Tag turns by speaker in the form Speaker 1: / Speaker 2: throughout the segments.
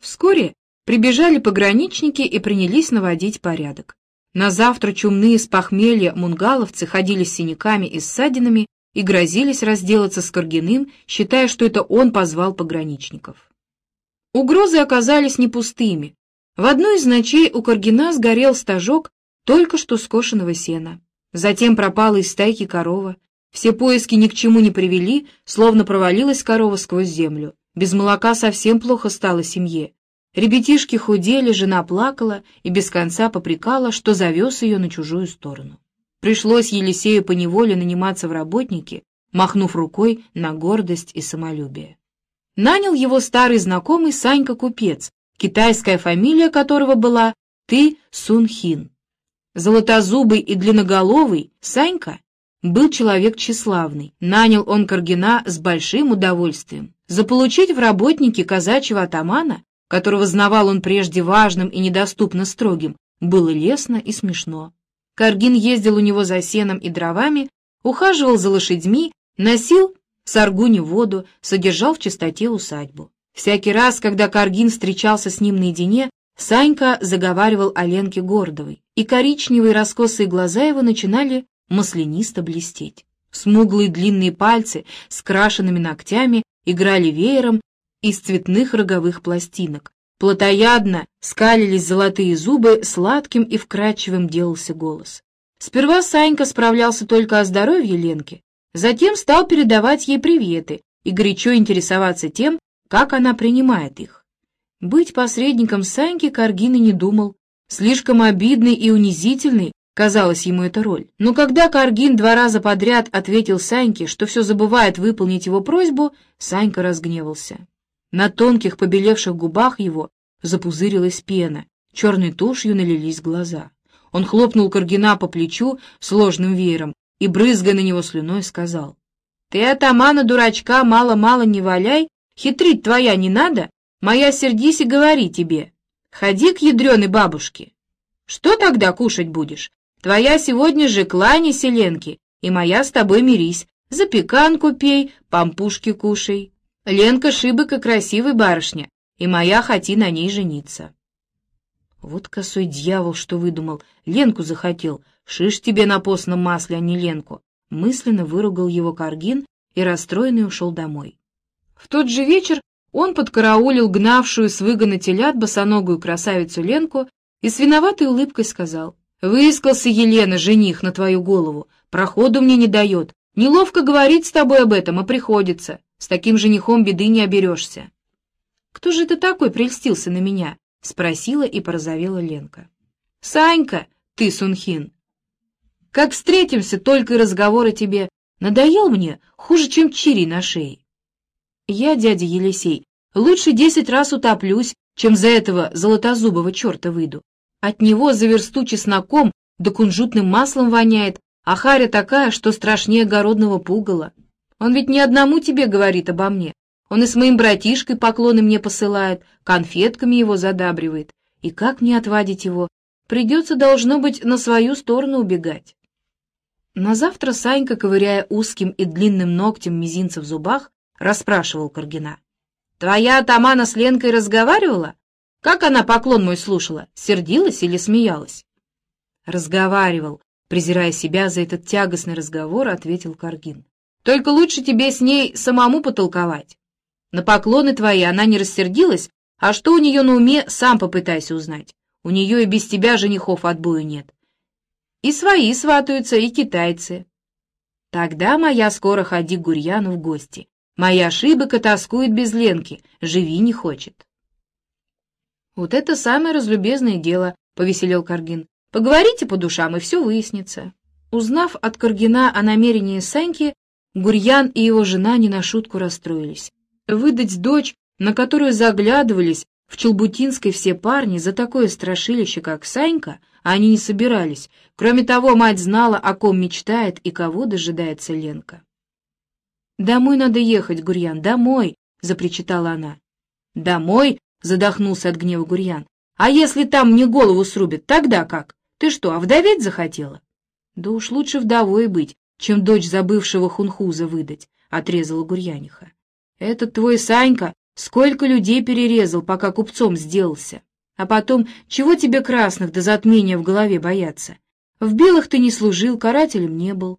Speaker 1: Вскоре прибежали пограничники и принялись наводить порядок. На завтра чумные с похмелья мунгаловцы ходили с синяками и ссадинами и грозились разделаться с Каргиным, считая, что это он позвал пограничников. Угрозы оказались не пустыми. В одну из ночей у Каргина сгорел стажок только что скошенного сена. Затем пропала из стайки корова. Все поиски ни к чему не привели, словно провалилась корова сквозь землю. Без молока совсем плохо стало семье. Ребятишки худели, жена плакала и без конца попрекала, что завез ее на чужую сторону. Пришлось Елисею поневоле наниматься в работники, махнув рукой на гордость и самолюбие. Нанял его старый знакомый Санька-купец, китайская фамилия которого была Ты Сунхин. Золотозубый и длинноголовый Санька был человек тщеславный. Нанял он Каргина с большим удовольствием. Заполучить в работники казачьего атамана, которого знавал он прежде важным и недоступно строгим, было лестно и смешно. Каргин ездил у него за сеном и дровами, ухаживал за лошадьми, носил с Аргуни воду, содержал в чистоте усадьбу. Всякий раз, когда Каргин встречался с ним наедине, Санька заговаривал о Ленке Гордовой, и коричневые раскосые глаза его начинали маслянисто блестеть. Смуглые длинные пальцы с крашенными ногтями играли веером из цветных роговых пластинок. Плотоядно скалились золотые зубы, сладким и вкрадчивым делался голос. Сперва Санька справлялся только о здоровье Ленки, затем стал передавать ей приветы и горячо интересоваться тем, как она принимает их. Быть посредником Саньки Каргин и не думал. Слишком обидной и унизительной казалась ему эта роль. Но когда Каргин два раза подряд ответил Саньке, что все забывает выполнить его просьбу, Санька разгневался. На тонких побелевших губах его запузырилась пена, черной тушью налились глаза. Он хлопнул Каргина по плечу сложным веером и, брызгая на него слюной, сказал, «Ты атамана дурачка мало-мало не валяй, хитрить твоя не надо, Моя сердись и говори тебе. Ходи к ядреной бабушке. Что тогда кушать будешь? Твоя сегодня же клани селенки, и моя с тобой мирись. Запеканку пей, пампушки кушай. Ленка шибыка красивой барышня, и моя хоти на ней жениться. Вот косой дьявол, что выдумал. Ленку захотел. Шиш тебе на постном масле, а не Ленку. Мысленно выругал его Каргин и расстроенный ушел домой. В тот же вечер он подкараулил гнавшую с выгона телят босоногую красавицу Ленку и с виноватой улыбкой сказал, «Выискался, Елена, жених на твою голову, проходу мне не дает, неловко говорить с тобой об этом, а приходится, с таким женихом беды не оберешься». «Кто же ты такой прельстился на меня?» — спросила и порозовела Ленка. «Санька, ты, Сунхин, как встретимся, только и разговор о тебе. Надоел мне хуже, чем чири на шее. Я, дядя Елисей, лучше десять раз утоплюсь, чем за этого золотозубого черта выйду. От него за версту чесноком да кунжутным маслом воняет, а харя такая, что страшнее огородного пугала. Он ведь не одному тебе говорит обо мне. Он и с моим братишкой поклоны мне посылает, конфетками его задабривает. И как мне отвадить его? Придется, должно быть, на свою сторону убегать. На завтра Санька, ковыряя узким и длинным ногтем мизинца в зубах, расспрашивал Каргина. «Твоя атамана с Ленкой разговаривала? Как она поклон мой слушала? Сердилась или смеялась?» «Разговаривал», презирая себя за этот тягостный разговор, ответил Каргин. «Только лучше тебе с ней самому потолковать. На поклоны твои она не рассердилась, а что у нее на уме, сам попытайся узнать. У нее и без тебя женихов отбою нет. И свои сватаются, и китайцы. Тогда моя скоро ходи к Гурьяну в гости. Моя ошибка тоскует без Ленки, живи не хочет. Вот это самое разлюбезное дело, — повеселел Каргин. Поговорите по душам, и все выяснится. Узнав от Каргина о намерении Саньки, Гурьян и его жена не на шутку расстроились. Выдать дочь, на которую заглядывались в Челбутинской все парни, за такое страшилище, как Санька, они не собирались. Кроме того, мать знала, о ком мечтает и кого дожидается Ленка. «Домой надо ехать, Гурьян, домой!» — запричитала она. «Домой?» — задохнулся от гнева Гурьян. «А если там мне голову срубят, тогда как? Ты что, овдоветь захотела?» «Да уж лучше вдовой быть, чем дочь забывшего хунхуза выдать», — отрезала Гурьяниха. «Этот твой Санька Сколько людей перерезал, пока купцом сделался. А потом, чего тебе красных до затмения в голове бояться? В белых ты не служил, карателем не был.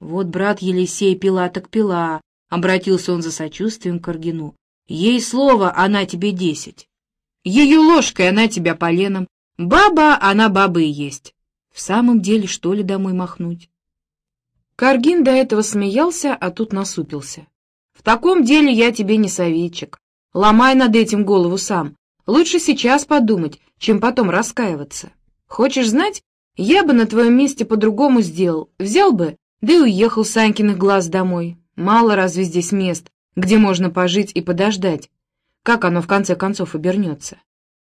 Speaker 1: Вот брат Елисей пила так пила, — обратился он за сочувствием к Аргину. Ей слово, она тебе десять. Ее ложкой она тебя поленом. Баба, она баба и есть. В самом деле, что ли, домой махнуть? Каргин до этого смеялся, а тут насупился. В таком деле я тебе не советчик. Ломай над этим голову сам. Лучше сейчас подумать, чем потом раскаиваться. Хочешь знать, я бы на твоем месте по-другому сделал. Взял бы, да и уехал с Санькиных глаз домой. Мало разве здесь мест, где можно пожить и подождать. Как оно в конце концов обернется?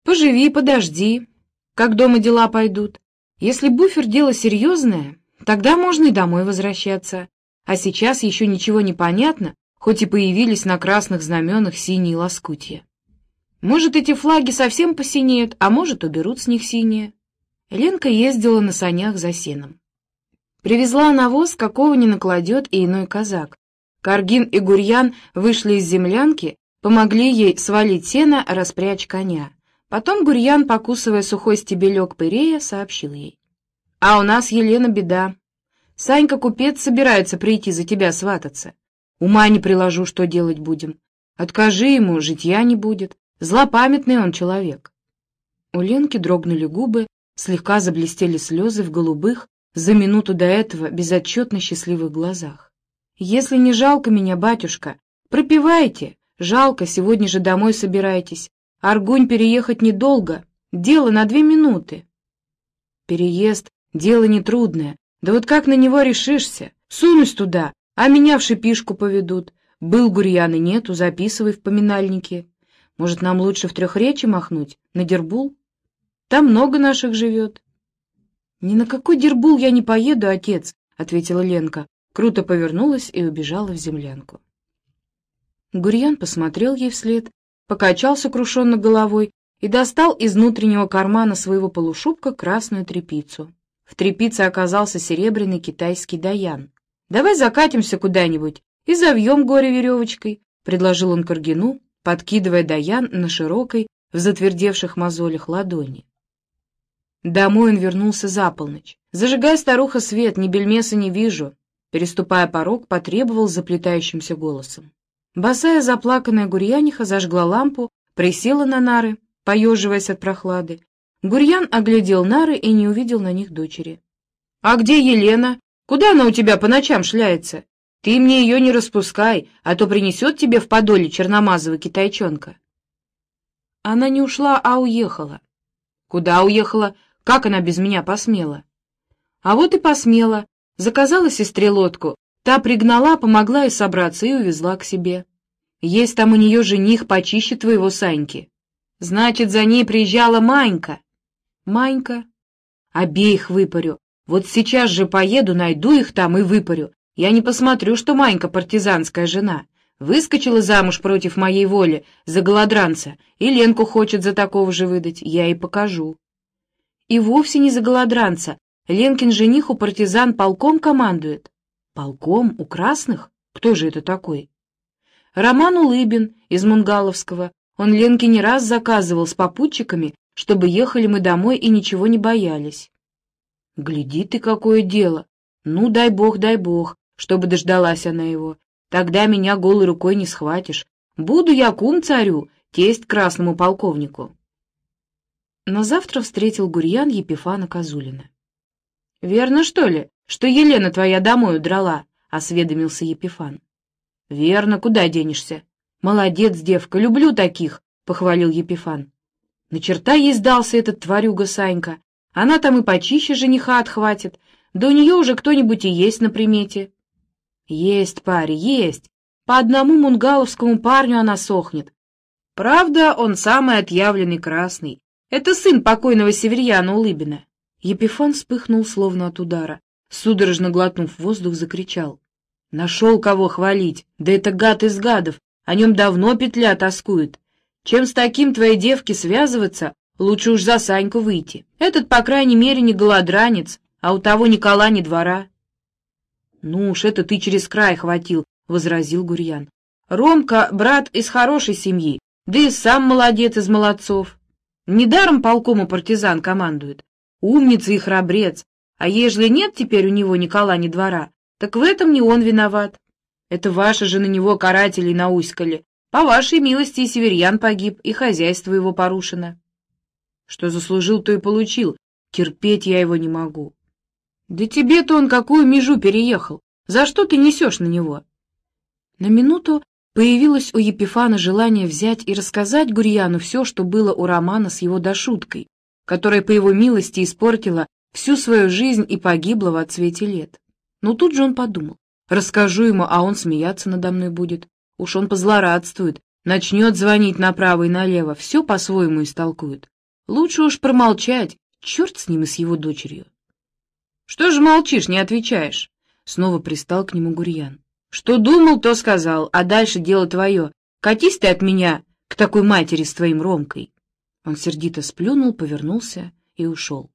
Speaker 1: Поживи, подожди, как дома дела пойдут. Если буфер дело серьезное, тогда можно и домой возвращаться. А сейчас еще ничего не понятно, хоть и появились на красных знаменах синие лоскутья. Может, эти флаги совсем посинеют, а может, уберут с них синие. Ленка ездила на санях за сеном. Привезла навоз, какого не накладет и иной казак. Каргин и Гурьян вышли из землянки, помогли ей свалить сено, распрячь коня. Потом Гурьян, покусывая сухой стебелек пырея, сообщил ей. — А у нас, Елена, беда. Санька-купец собирается прийти за тебя свататься. Ума не приложу, что делать будем. Откажи ему, житья не будет. Злопамятный он человек. У Ленки дрогнули губы, слегка заблестели слезы в голубых, за минуту до этого безотчетно счастливых глазах. «Если не жалко меня, батюшка, пропивайте, жалко, сегодня же домой собирайтесь. Аргунь переехать недолго, дело на две минуты». «Переезд — дело нетрудное, да вот как на него решишься? Сунусь туда, а меня в шипишку поведут. Был Гурьян и нету, записывай в поминальнике. Может, нам лучше в Трехречи махнуть, на Дербул? Там много наших живет». «Ни на какой Дербул я не поеду, отец», — ответила Ленка. Круто повернулась и убежала в землянку. Гурьян посмотрел ей вслед, покачал сокрушенно головой и достал из внутреннего кармана своего полушубка красную трепицу. В трепице оказался серебряный китайский даян. «Давай закатимся куда-нибудь и завьем горе веревочкой», — предложил он Каргину, подкидывая Даян на широкой, в затвердевших мозолях ладони. Домой он вернулся за полночь. «Зажигай, старуха, свет, ни бельмеса не вижу», переступая порог, потребовал заплетающимся голосом. Босая заплаканная гурьяниха зажгла лампу, присела на нары, поеживаясь от прохлады. Гурьян оглядел нары и не увидел на них дочери. — А где Елена? Куда она у тебя по ночам шляется? Ты мне ее не распускай, а то принесет тебе в подоле черномазовый китайчонка. Она не ушла, а уехала. Куда уехала? Как она без меня посмела? А вот и посмела. Заказала сестре лодку. Та пригнала, помогла и собраться, и увезла к себе. Есть там у нее жених почище твоего Саньки. Значит, за ней приезжала Манька. Манька? Обеих выпарю. Вот сейчас же поеду, найду их там и выпарю. Я не посмотрю, что Манька партизанская жена. Выскочила замуж против моей воли за голодранца, и Ленку хочет за такого же выдать, я и покажу. И вовсе не за голодранца. Ленкин жених у партизан полком командует. Полком? У красных? Кто же это такой? Роман Улыбин из Мунгаловского. Он Ленке не раз заказывал с попутчиками, чтобы ехали мы домой и ничего не боялись. Гляди ты, какое дело! Ну, дай бог, дай бог, чтобы дождалась она его. Тогда меня голой рукой не схватишь. Буду я кум царю, тесть красному полковнику. На завтра встретил Гурьян Епифана Козулина. — Верно, что ли, что Елена твоя домой удрала? — осведомился Епифан. — Верно, куда денешься? — Молодец, девка, люблю таких, — похвалил Епифан. — На черта ей сдался этот тварюга Санька. Она там и почище жениха отхватит, да у нее уже кто-нибудь и есть на примете. Есть, парень, есть. По одному мунгаловскому парню она сохнет. Правда, он самый отъявленный красный. Это сын покойного северьяна Улыбина. Епифан вспыхнул, словно от удара. Судорожно глотнув воздух, закричал. Нашел кого хвалить. Да это гад из гадов. О нем давно петля тоскует. Чем с таким твоей девки связываться, Лучше уж за Саньку выйти. Этот, по крайней мере, не голодранец, а у того ни кола, ни двора. — Ну уж это ты через край хватил, — возразил Гурьян. Ромка — брат из хорошей семьи, да и сам молодец из молодцов. Недаром полком партизан командует. Умница и храбрец. А ежели нет теперь у него Никола ни двора, так в этом не он виноват. Это ваши же на него каратели науськали. По вашей милости и северьян погиб, и хозяйство его порушено. Что заслужил, то и получил. Терпеть я его не могу. Да тебе-то он какую межу переехал? За что ты несешь на него? На минуту появилось у Епифана желание взять и рассказать Гурьяну все, что было у Романа с его дошуткой, которая по его милости испортила всю свою жизнь и погибла в отцвете лет. Но тут же он подумал, расскажу ему, а он смеяться надо мной будет. Уж он позлорадствует, начнет звонить направо и налево, все по-своему истолкует. Лучше уж промолчать, черт с ним и с его дочерью. «Что же молчишь, не отвечаешь?» Снова пристал к нему Гурьян. «Что думал, то сказал, а дальше дело твое. Катись ты от меня к такой матери с твоим Ромкой». Он сердито сплюнул, повернулся и ушел.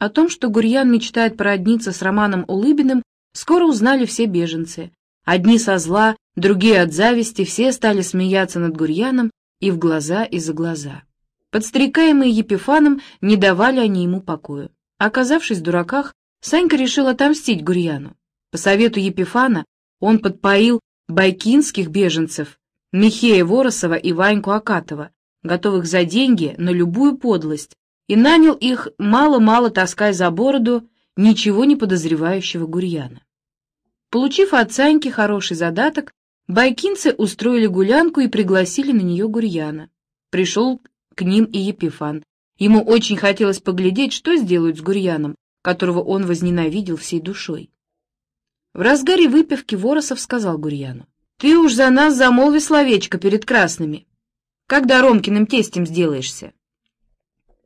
Speaker 1: О том, что Гурьян мечтает породниться с Романом Улыбиным, скоро узнали все беженцы. Одни со зла, другие от зависти, все стали смеяться над Гурьяном и в глаза, и за глаза. Подстрекаемые Епифаном не давали они ему покоя. Оказавшись в дураках, Санька решил отомстить Гурьяну. По совету Епифана он подпоил байкинских беженцев Михея Воросова и Ваньку Акатова, готовых за деньги на любую подлость, и нанял их, мало-мало таская за бороду, ничего не подозревающего Гурьяна. Получив от Саньки хороший задаток, байкинцы устроили гулянку и пригласили на нее Гурьяна. Пришел к ним и Епифан, Ему очень хотелось поглядеть, что сделают с Гурьяном, которого он возненавидел всей душой. В разгаре выпивки Воросов сказал Гурьяну, «Ты уж за нас замолви словечко перед красными. Когда Ромкиным тестем сделаешься?»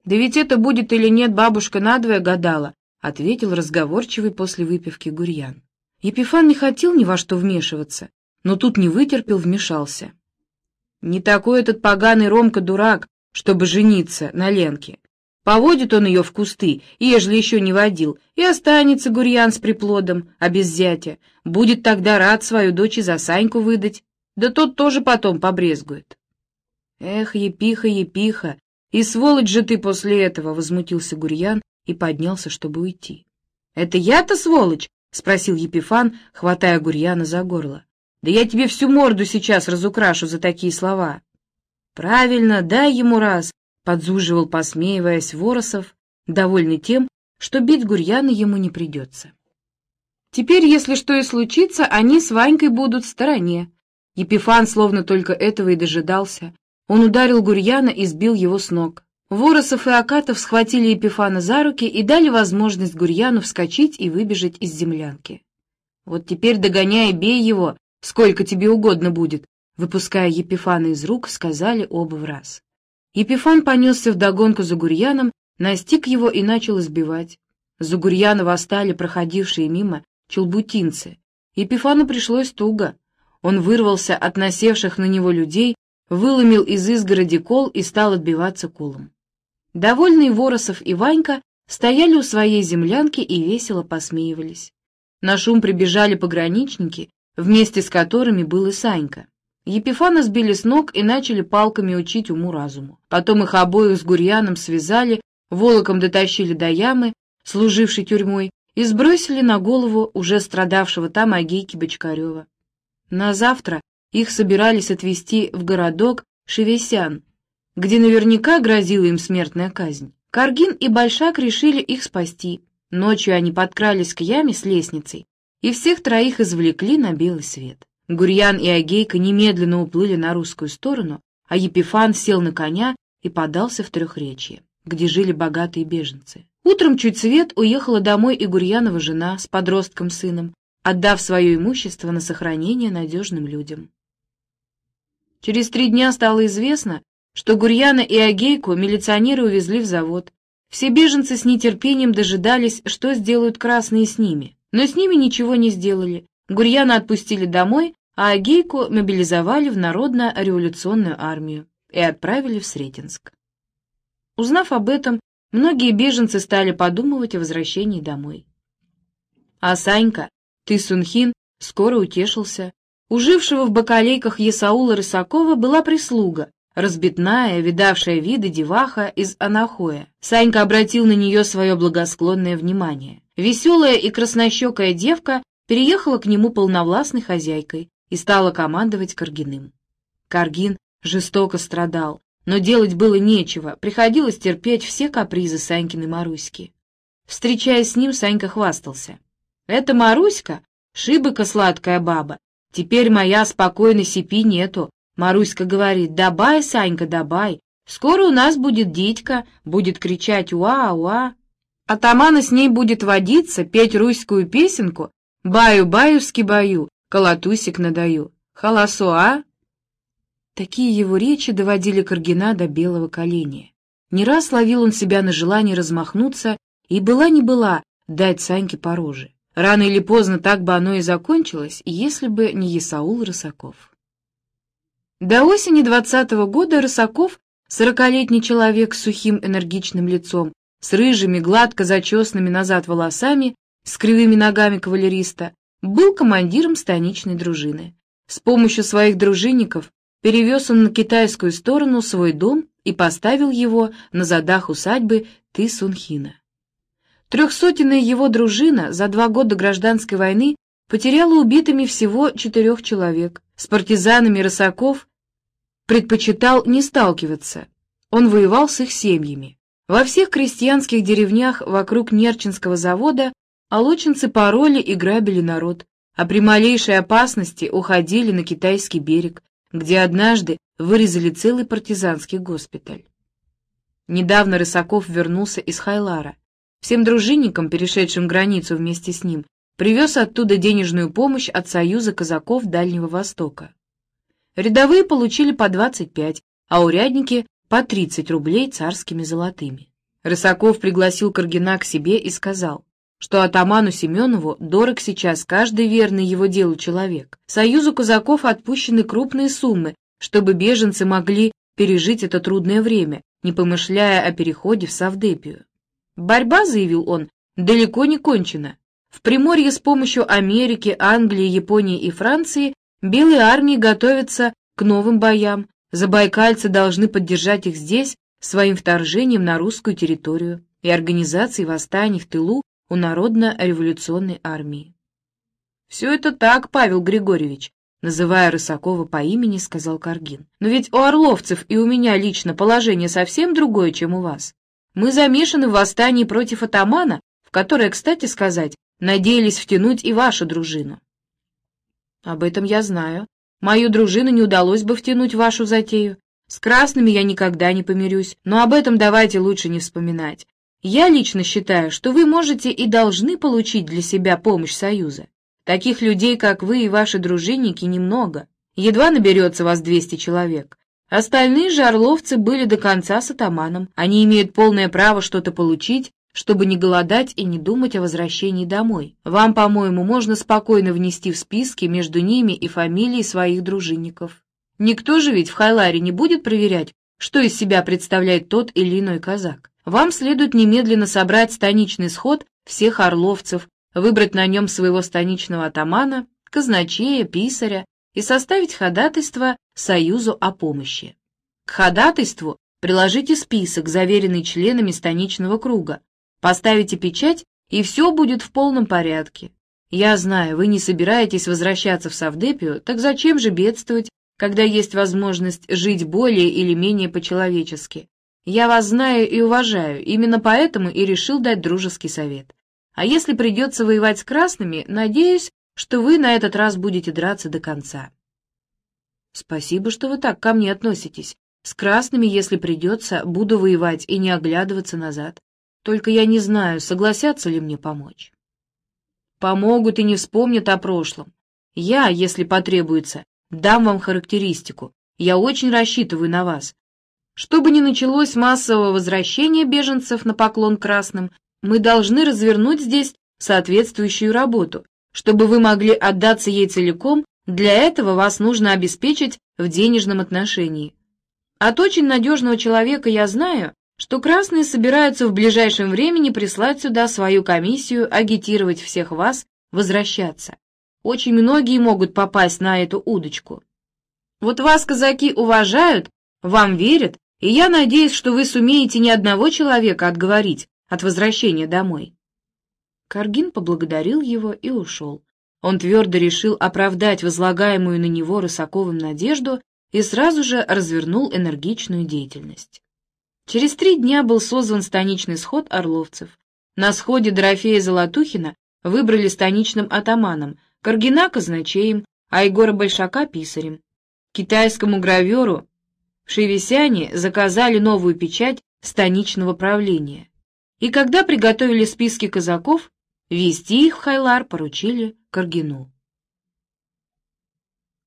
Speaker 1: «Да ведь это будет или нет, бабушка надвое гадала», — ответил разговорчивый после выпивки Гурьян. Епифан не хотел ни во что вмешиваться, но тут не вытерпел, вмешался. «Не такой этот поганый Ромка дурак, чтобы жениться на Ленке. Поводит он ее в кусты, ежели еще не водил, и останется Гурьян с приплодом, а без зятя. Будет тогда рад свою дочь и за Саньку выдать, да тот тоже потом побрезгует. Эх, епиха, епиха, и сволочь же ты после этого, — возмутился Гурьян и поднялся, чтобы уйти. — Это я-то сволочь? — спросил Епифан, хватая Гурьяна за горло. — Да я тебе всю морду сейчас разукрашу за такие слова. «Правильно, дай ему раз!» — подзуживал, посмеиваясь, Воросов, довольный тем, что бить Гурьяна ему не придется. Теперь, если что и случится, они с Ванькой будут в стороне. Епифан словно только этого и дожидался. Он ударил Гурьяна и сбил его с ног. Воросов и Акатов схватили Епифана за руки и дали возможность Гурьяну вскочить и выбежать из землянки. «Вот теперь догоняй и бей его, сколько тебе угодно будет», Выпуская Епифана из рук, сказали оба в раз. Епифан понесся вдогонку за Гурьяном, настиг его и начал избивать. За Гурьяна восстали проходившие мимо челбутинцы. Епифану пришлось туго. Он вырвался от насевших на него людей, выломил из изгороди кол и стал отбиваться колом. Довольные Воросов и Ванька стояли у своей землянки и весело посмеивались. На шум прибежали пограничники, вместе с которыми был и Санька. Епифана сбили с ног и начали палками учить уму-разуму. Потом их обоих с Гурьяном связали, волоком дотащили до ямы, служившей тюрьмой, и сбросили на голову уже страдавшего там Агейки Бочкарева. На завтра их собирались отвезти в городок Шевесян, где наверняка грозила им смертная казнь. Каргин и Большак решили их спасти. Ночью они подкрались к яме с лестницей, и всех троих извлекли на белый свет. Гурьян и Агейка немедленно уплыли на русскую сторону, а Епифан сел на коня и подался в Трехречье, где жили богатые беженцы. Утром чуть свет уехала домой и Гурьянова жена с подростком сыном, отдав свое имущество на сохранение надежным людям. Через три дня стало известно, что Гурьяна и Агейку милиционеры увезли в завод. Все беженцы с нетерпением дожидались, что сделают красные с ними, но с ними ничего не сделали. Гурьяна отпустили домой, а Агейку мобилизовали в Народно-революционную армию и отправили в Сретенск. Узнав об этом, многие беженцы стали подумывать о возвращении домой. А Санька, ты Сунхин, скоро утешился. У жившего в бакалейках Есаула Рысакова была прислуга, разбитная, видавшая виды деваха из Анахоя. Санька обратил на нее свое благосклонное внимание. Веселая и краснощекая девка переехала к нему полновластной хозяйкой и стала командовать Каргиным. Каргин жестоко страдал, но делать было нечего, приходилось терпеть все капризы Санькиной Маруськи. Встречаясь с ним, Санька хвастался. «Это Маруська, шибыка сладкая баба. Теперь моя спокойной сипи нету. Маруська говорит, «Дабай, Санька, дабай. Скоро у нас будет дитька, будет кричать «Уа-уа». Атамана с ней будет водиться, петь русскую песенку «Баю-баю-ски-баю, колотусик надаю». Холосо, а? Такие его речи доводили Каргина до белого коленя. Не раз ловил он себя на желание размахнуться, и была не была дать Саньке по роже. Рано или поздно так бы оно и закончилось, если бы не Исаул Рысаков. До осени двадцатого года Рысаков, сорокалетний человек с сухим энергичным лицом, с рыжими, гладко зачесанными назад волосами, с кривыми ногами кавалериста, был командиром станичной дружины. С помощью своих дружинников перевез он на китайскую сторону свой дом и поставил его на задах усадьбы Ты-Сунхина. Трехсотенная его дружина за два года гражданской войны потеряла убитыми всего четырех человек. С партизанами Рысаков предпочитал не сталкиваться. Он воевал с их семьями. Во всех крестьянских деревнях вокруг Нерчинского завода олочинцы пароли и грабили народ, а при малейшей опасности уходили на китайский берег, где однажды вырезали целый партизанский госпиталь. Недавно Рысаков вернулся из Хайлара. Всем дружинникам, перешедшим границу вместе с ним, привез оттуда денежную помощь от Союза казаков Дальнего Востока. Рядовые получили по 25, а урядники — по 30 рублей царскими золотыми. Рысаков пригласил Каргина к себе и сказал, что атаману Семенову дорог сейчас каждый верный его делу человек. Союзу казаков отпущены крупные суммы, чтобы беженцы могли пережить это трудное время, не помышляя о переходе в Савдепию. Борьба, заявил он, далеко не кончена. В Приморье с помощью Америки, Англии, Японии и Франции белые армии готовятся к новым боям. Забайкальцы должны поддержать их здесь своим вторжением на русскую территорию и организацией восстаний в тылу у Народно-революционной армии. «Все это так, Павел Григорьевич», называя Рысакова по имени, сказал Каргин. «Но ведь у орловцев и у меня лично положение совсем другое, чем у вас. Мы замешаны в восстании против атамана, в которое, кстати сказать, надеялись втянуть и вашу дружину. Об этом я знаю. Мою дружину не удалось бы втянуть в вашу затею. С красными я никогда не помирюсь, но об этом давайте лучше не вспоминать. Я лично считаю, что вы можете и должны получить для себя помощь Союза. Таких людей, как вы и ваши дружинники, немного. Едва наберется вас 200 человек. Остальные же орловцы были до конца с атаманом. Они имеют полное право что-то получить, чтобы не голодать и не думать о возвращении домой. Вам, по-моему, можно спокойно внести в списки между ними и фамилии своих дружинников. Никто же ведь в Хайларе не будет проверять, что из себя представляет тот или иной казак. Вам следует немедленно собрать станичный сход всех орловцев, выбрать на нем своего станичного атамана, казначея, писаря и составить ходатайство Союзу о помощи. К ходатайству приложите список, заверенный членами станичного круга, поставите печать, и все будет в полном порядке. Я знаю, вы не собираетесь возвращаться в Савдепию, так зачем же бедствовать, когда есть возможность жить более или менее по-человечески? Я вас знаю и уважаю, именно поэтому и решил дать дружеский совет. А если придется воевать с красными, надеюсь, что вы на этот раз будете драться до конца. Спасибо, что вы так ко мне относитесь. С красными, если придется, буду воевать и не оглядываться назад. Только я не знаю, согласятся ли мне помочь. Помогут и не вспомнят о прошлом. Я, если потребуется, дам вам характеристику. Я очень рассчитываю на вас. Чтобы не началось массового возвращения беженцев на поклон красным, мы должны развернуть здесь соответствующую работу, чтобы вы могли отдаться ей целиком для этого вас нужно обеспечить в денежном отношении. От очень надежного человека я знаю, что красные собираются в ближайшем времени прислать сюда свою комиссию, агитировать всех вас возвращаться. Очень многие могут попасть на эту удочку. Вот вас казаки уважают, вам верят, и я надеюсь, что вы сумеете ни одного человека отговорить от возвращения домой. Каргин поблагодарил его и ушел. Он твердо решил оправдать возлагаемую на него Рысаковым надежду и сразу же развернул энергичную деятельность. Через три дня был созван станичный сход орловцев. На сходе Дорофея Золотухина выбрали станичным атаманом, Каргина казначеем, а Егора Большака писарем. Китайскому граверу шевесяне заказали новую печать станичного правления. И когда приготовили списки казаков, вести их в Хайлар поручили Каргину.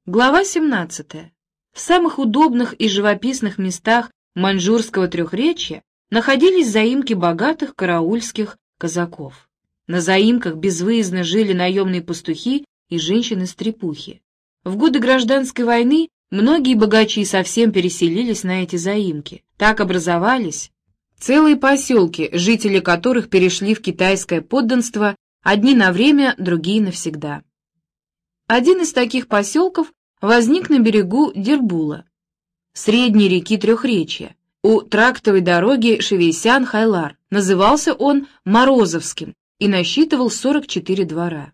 Speaker 1: Глава 17. В самых удобных и живописных местах маньчжурского трехречья находились заимки богатых караульских казаков. На заимках безвыездно жили наемные пастухи и женщины-стрепухи. В годы гражданской войны Многие богачи совсем переселились на эти заимки. Так образовались целые поселки, жители которых перешли в китайское подданство, одни на время, другие навсегда. Один из таких поселков возник на берегу Дербула, средней реки Трехречья, у трактовой дороги Шевесян-Хайлар. Назывался он Морозовским и насчитывал 44 двора.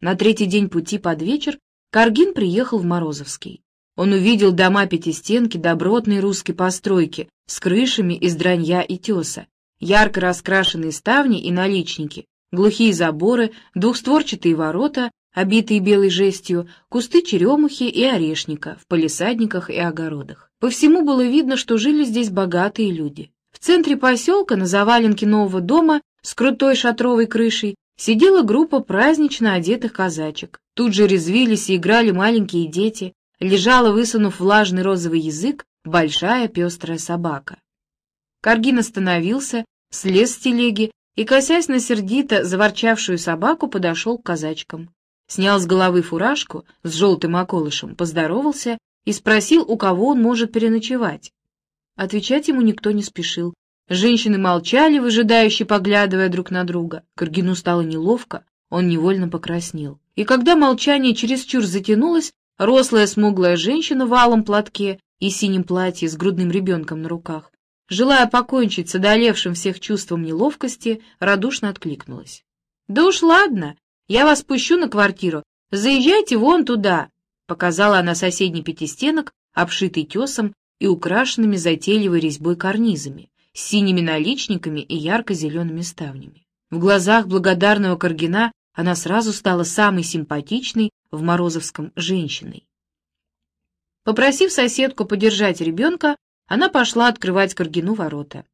Speaker 1: На третий день пути под вечер Каргин приехал в Морозовский. Он увидел дома пятистенки добротной русской постройки с крышами из дранья и теса, ярко раскрашенные ставни и наличники, глухие заборы, двухстворчатые ворота, обитые белой жестью, кусты черемухи и орешника в палисадниках и огородах. По всему было видно, что жили здесь богатые люди. В центре поселка, на заваленке нового дома с крутой шатровой крышей, сидела группа празднично одетых казачек. Тут же резвились и играли маленькие дети, лежала, высунув влажный розовый язык, большая пестрая собака. Каргин остановился, слез с телеги и, косясь на сердито заворчавшую собаку, подошел к казачкам. Снял с головы фуражку с желтым околышем, поздоровался и спросил, у кого он может переночевать. Отвечать ему никто не спешил. Женщины молчали, выжидающе поглядывая друг на друга. Каргину стало неловко, он невольно покраснел. И когда молчание чересчур затянулось, Рослая смуглая женщина в алом платке и синем платье с грудным ребенком на руках, желая покончить с одолевшим всех чувством неловкости, радушно откликнулась. «Да уж ладно, я вас пущу на квартиру, заезжайте вон туда», показала она соседний пятистенок, обшитый тесом и украшенными затейливой резьбой карнизами, с синими наличниками и ярко-зелеными ставнями. В глазах благодарного Каргина она сразу стала самой симпатичной в Морозовском женщиной. Попросив соседку подержать ребенка, она пошла открывать Каргину ворота.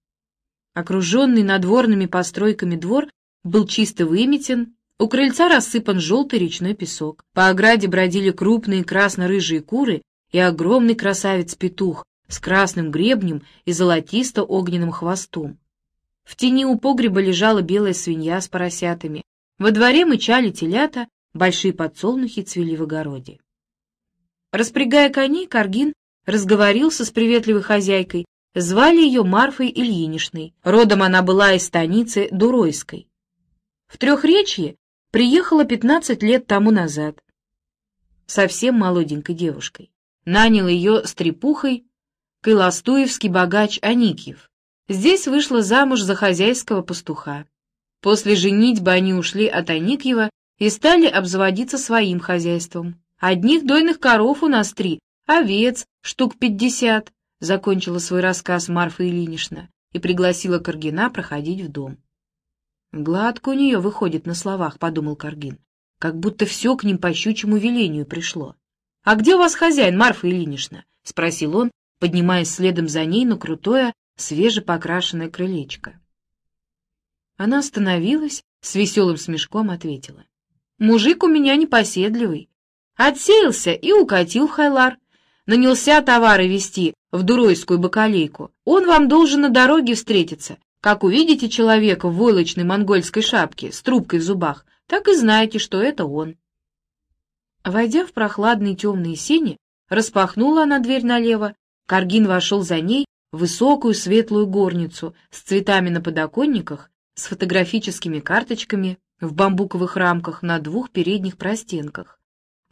Speaker 1: Окруженный надворными постройками двор был чисто выметен, у крыльца рассыпан желтый речной песок. По ограде бродили крупные красно-рыжие куры и огромный красавец-петух с красным гребнем и золотисто-огненным хвостом. В тени у погреба лежала белая свинья с поросятами. Во дворе мычали телята, большие подсолнухи цвели в огороде. Распрягая коней, Каргин разговорился с приветливой хозяйкой, звали ее Марфой Ильинишной, родом она была из станицы Дуройской. В Трехречье приехала 15 лет тому назад, совсем молоденькой девушкой. Нанял ее стрепухой кайластуевский богач Аникьев. Здесь вышла замуж за хозяйского пастуха. После женитьбы они ушли от Аникьева и стали обзаводиться своим хозяйством. Одних дойных коров у нас три, овец штук пятьдесят, — закончила свой рассказ Марфа Ильинична и пригласила Каргина проходить в дом. «Гладко у нее выходит на словах», — подумал Каргин, как будто все к ним по щучьему велению пришло. «А где у вас хозяин, Марфа Ильинична?» — спросил он, поднимаясь следом за ней на крутое, свежепокрашенное крылечко. Она остановилась, с веселым смешком ответила. Мужик у меня непоседливый. Отсеялся и укатил в Хайлар. Нанялся товары везти в Дуройскую бакалейку. Он вам должен на дороге встретиться. Как увидите человека в войлочной монгольской шапке с трубкой в зубах, так и знаете, что это он. Войдя в прохладные темные сени, распахнула она дверь налево. Каргин вошел за ней в высокую светлую горницу с цветами на подоконниках, с фотографическими карточками в бамбуковых рамках на двух передних простенках,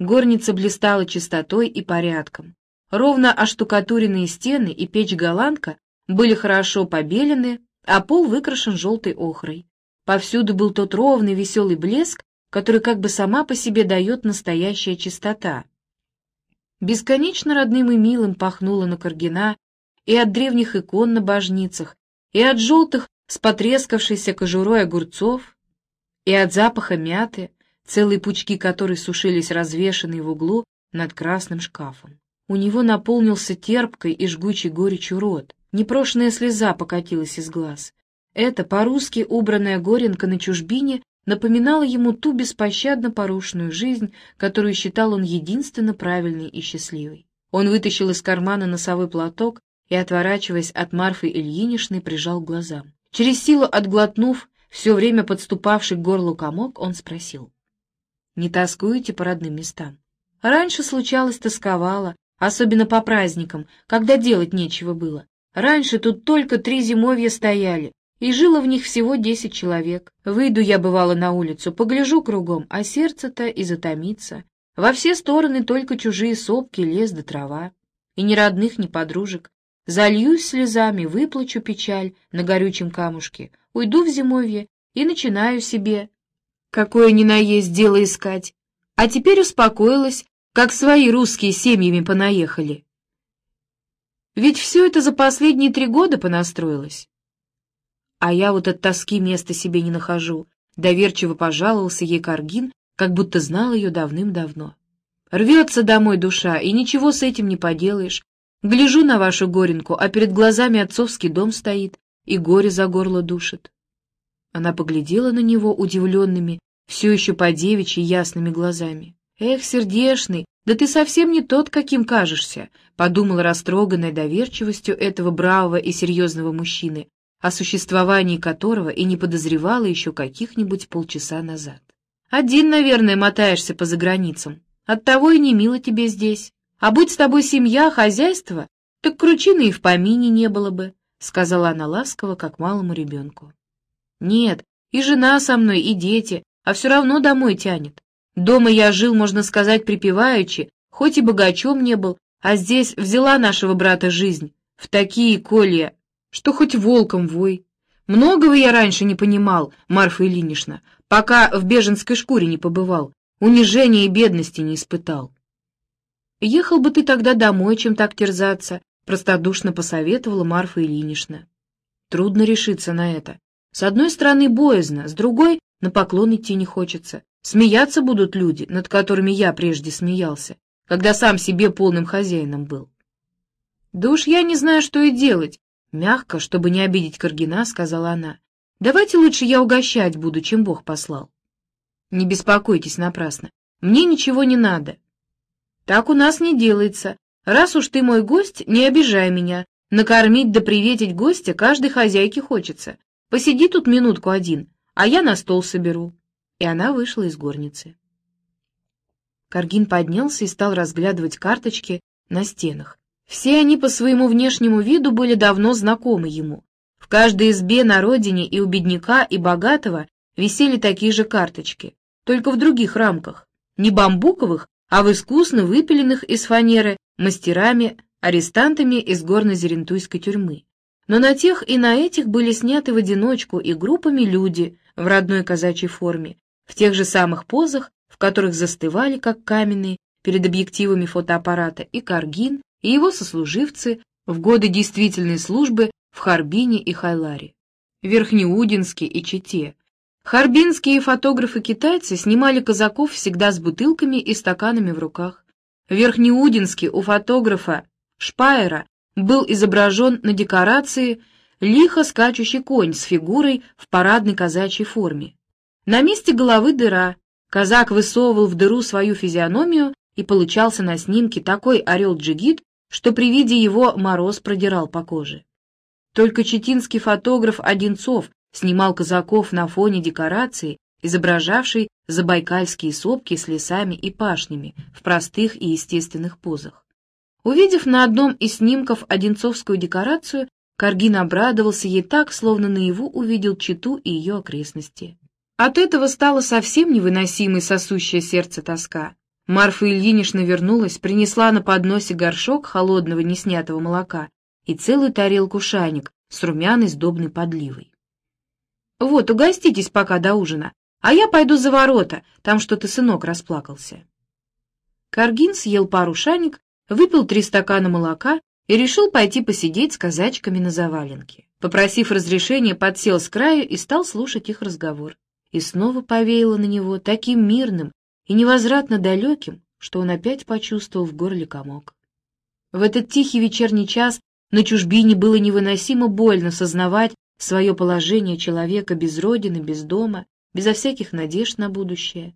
Speaker 1: Горница блистала чистотой и порядком. Ровно оштукатуренные стены и печь-голландка были хорошо побелены, а пол выкрашен желтой охрой. Повсюду был тот ровный веселый блеск, который как бы сама по себе дает настоящая чистота. Бесконечно родным и милым пахнуло на Каргина и от древних икон на божницах, и от желтых с потрескавшейся кожурой огурцов, и от запаха мяты, целые пучки которой сушились развешанные в углу над красным шкафом. У него наполнился терпкой и жгучей горечью рот, непрошенная слеза покатилась из глаз. Это по-русски убранная горенка на чужбине напоминала ему ту беспощадно порушенную жизнь, которую считал он единственно правильной и счастливой. Он вытащил из кармана носовой платок и, отворачиваясь от Марфы Ильинишны, прижал к глазам. Через силу отглотнув все время подступавший к горлу комок, он спросил. «Не тоскуете по родным местам?» Раньше случалось тосковала, особенно по праздникам, когда делать нечего было. Раньше тут только три зимовья стояли, и жило в них всего десять человек. Выйду я, бывало, на улицу, погляжу кругом, а сердце-то и затомится. Во все стороны только чужие сопки, лес да трава. И ни родных, ни подружек. Зальюсь слезами, выплачу печаль на горючем камушке, уйду в зимовье и начинаю себе какое ни на есть дело искать. А теперь успокоилась, как свои русские семьями понаехали. Ведь все это за последние три года понастроилось. А я вот от тоски места себе не нахожу, доверчиво пожаловался ей Каргин, как будто знал ее давным-давно. Рвется домой душа, и ничего с этим не поделаешь. Гляжу на вашу горенку, а перед глазами отцовский дом стоит, и горе за горло душит. Она поглядела на него удивленными, все еще по девичьи ясными глазами. «Эх, сердешный, да ты совсем не тот, каким кажешься», — подумала растроганная доверчивостью этого бравого и серьезного мужчины, о существовании которого и не подозревала еще каких-нибудь полчаса назад. «Один, наверное, мотаешься по заграницам. Оттого и не мило тебе здесь. А будь с тобой семья, хозяйство, так кручины и в помине не было бы», — сказала она ласково, как малому ребенку. «Нет, и жена со мной, и дети, а все равно домой тянет. Дома я жил, можно сказать, припеваючи, хоть и богачом не был, а здесь взяла нашего брата жизнь, в такие колья, что хоть волком вой. Многого я раньше не понимал, Марфа Ильинична, пока в беженской шкуре не побывал, унижения и бедности не испытал. Ехал бы ты тогда домой, чем так терзаться, простодушно посоветовала Марфа Ильинична. Трудно решиться на это. С одной стороны боязно, с другой на поклон идти не хочется. Смеяться будут люди, над которыми я прежде смеялся, когда сам себе полным хозяином был. Да уж я не знаю, что и делать. Мягко, чтобы не обидеть Каргина, сказала она. Давайте лучше я угощать буду, чем Бог послал. Не беспокойтесь напрасно. Мне ничего не надо. Так у нас не делается. Раз уж ты мой гость, не обижай меня. Накормить да приветить гостя каждой хозяйке хочется. Посиди тут минутку один, а я на стол соберу. И она вышла из горницы. Каргин поднялся и стал разглядывать карточки на стенах. Все они по своему внешнему виду были давно знакомы ему. В каждой избе на родине и у бедняка, и богатого висели такие же карточки, только в других рамках, не бамбуковых, а в искусно выпиленных из фанеры мастерами, арестантами из горно-зерентуйской тюрьмы. Но на тех и на этих были сняты в одиночку и группами люди, в родной казачьей форме, в тех же самых позах, в которых застывали, как каменные, перед объективами фотоаппарата и Каргин, и его сослуживцы в годы действительной службы в Харбине и Хайларе, Верхнеудинске и Чите. Харбинские фотографы-китайцы снимали казаков всегда с бутылками и стаканами в руках. В Верхнеудинске у фотографа Шпайера был изображен на декорации лихо скачущий конь с фигурой в парадной казачьей форме. На месте головы дыра. Казак высовывал в дыру свою физиономию, и получался на снимке такой орел-джигит, что при виде его мороз продирал по коже. Только читинский фотограф Одинцов снимал казаков на фоне декорации, изображавшей забайкальские сопки с лесами и пашнями в простых и естественных позах. Увидев на одном из снимков одинцовскую декорацию, Каргин обрадовался ей так, словно наяву увидел Читу и ее окрестности. От этого стало совсем невыносимой сосущее сердце тоска. Марфа Ильинична вернулась, принесла на подносе горшок холодного неснятого молока и целую тарелку шаник с румяной сдобной подливой. «Вот, угоститесь пока до ужина, а я пойду за ворота, там что-то сынок расплакался». Каргин съел пару шаник, выпил три стакана молока и решил пойти посидеть с казачками на заваленке. Попросив разрешения, подсел с краю и стал слушать их разговор. И снова повеяло на него таким мирным и невозвратно далеким, что он опять почувствовал в горле комок. В этот тихий вечерний час на чужбине было невыносимо больно сознавать свое положение человека без родины, без дома, безо всяких надежд на будущее.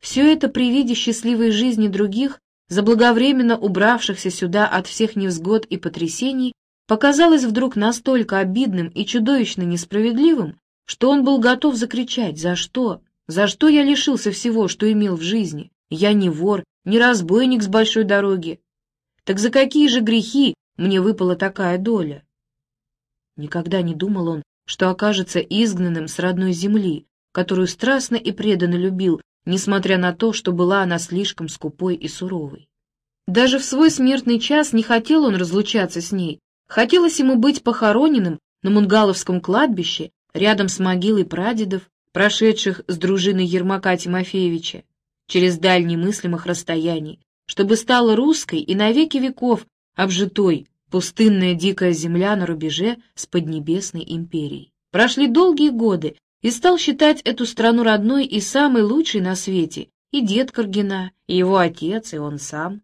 Speaker 1: Все это при виде счастливой жизни других, заблаговременно убравшихся сюда от всех невзгод и потрясений, показалось вдруг настолько обидным и чудовищно несправедливым, что он был готов закричать «За что? За что я лишился всего, что имел в жизни? Я не вор, не разбойник с большой дороги. Так за какие же грехи мне выпала такая доля?» Никогда не думал он, что окажется изгнанным с родной земли, которую страстно и преданно любил, несмотря на то, что была она слишком скупой и суровой. Даже в свой смертный час не хотел он разлучаться с ней, хотелось ему быть похороненным на Мунгаловском кладбище рядом с могилой прадедов, прошедших с дружиной Ермака Тимофеевича, через дальние мыслимых расстояний, чтобы стала русской и навеки веков обжитой, пустынная дикая земля на рубеже с Поднебесной империей. Прошли долгие годы, и стал считать эту страну родной и самой лучшей на свете, и дед Каргина, и его отец, и он сам.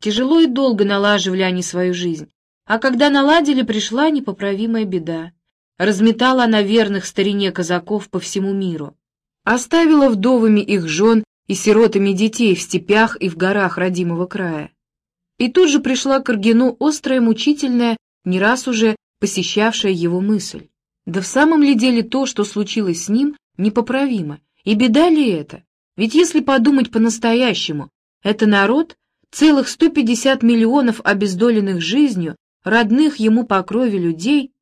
Speaker 1: Тяжело и долго налаживали они свою жизнь, а когда наладили, пришла непоправимая беда. Разметала она верных старине казаков по всему миру, оставила вдовами их жен и сиротами детей в степях и в горах родимого края. И тут же пришла к Аргину острая, мучительная, не раз уже посещавшая его мысль. Да в самом ли деле то, что случилось с ним, непоправимо? И беда ли это? Ведь если подумать по-настоящему, это народ, целых 150 миллионов обездоленных жизнью, родных ему по крови людей,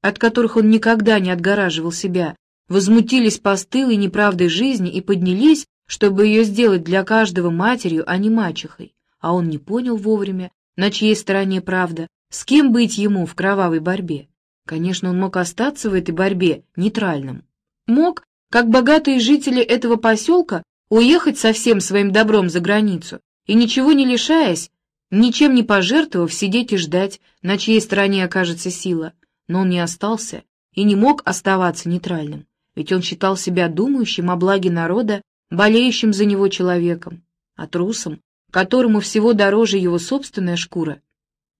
Speaker 1: от которых он никогда не отгораживал себя, возмутились постылой неправдой жизни и поднялись, чтобы ее сделать для каждого матерью, а не мачехой а он не понял вовремя, на чьей стороне правда, с кем быть ему в кровавой борьбе. Конечно, он мог остаться в этой борьбе нейтральным. Мог, как богатые жители этого поселка, уехать со всем своим добром за границу и, ничего не лишаясь, ничем не пожертвовав, сидеть и ждать, на чьей стороне окажется сила. Но он не остался и не мог оставаться нейтральным, ведь он считал себя думающим о благе народа, болеющим за него человеком, а трусом, которому всего дороже его собственная шкура,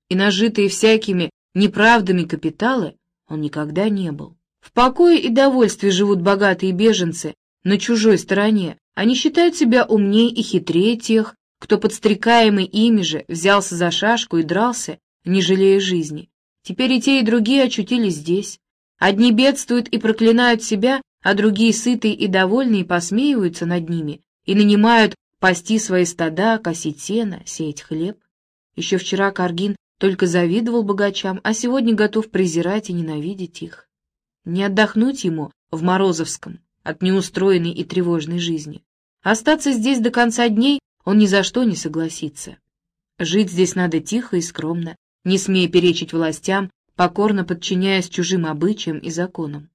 Speaker 1: и нажитые всякими неправдами капиталы, он никогда не был. В покое и довольстве живут богатые беженцы на чужой стороне, они считают себя умнее и хитрее тех, кто подстрекаемый ими же взялся за шашку и дрался, не жалея жизни. Теперь и те, и другие очутились здесь. Одни бедствуют и проклинают себя, а другие, сытые и довольные, посмеиваются над ними и нанимают пасти свои стада, косить сено, сеять хлеб. Еще вчера Каргин только завидовал богачам, а сегодня готов презирать и ненавидеть их. Не отдохнуть ему в Морозовском от неустроенной и тревожной жизни. Остаться здесь до конца дней он ни за что не согласится. Жить здесь надо тихо и скромно, не смея перечить властям, покорно подчиняясь чужим обычаям и законам.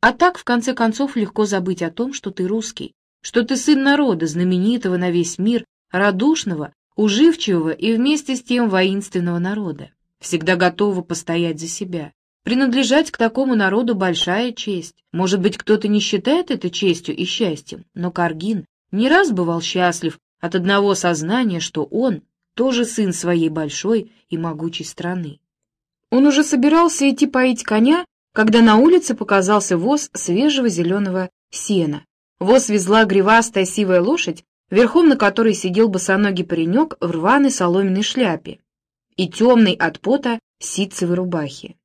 Speaker 1: А так, в конце концов, легко забыть о том, что ты русский, что ты сын народа, знаменитого на весь мир, радушного, уживчивого и вместе с тем воинственного народа, всегда готового постоять за себя. Принадлежать к такому народу большая честь. Может быть, кто-то не считает это честью и счастьем, но Каргин не раз бывал счастлив от одного сознания, что он тоже сын своей большой и могучей страны. Он уже собирался идти поить коня, когда на улице показался воз свежего зеленого сена, Воз везла гривастая сивая лошадь, верхом на которой сидел босоногий паренек в рваной соломенной шляпе и темной от пота ситцевой рубахе.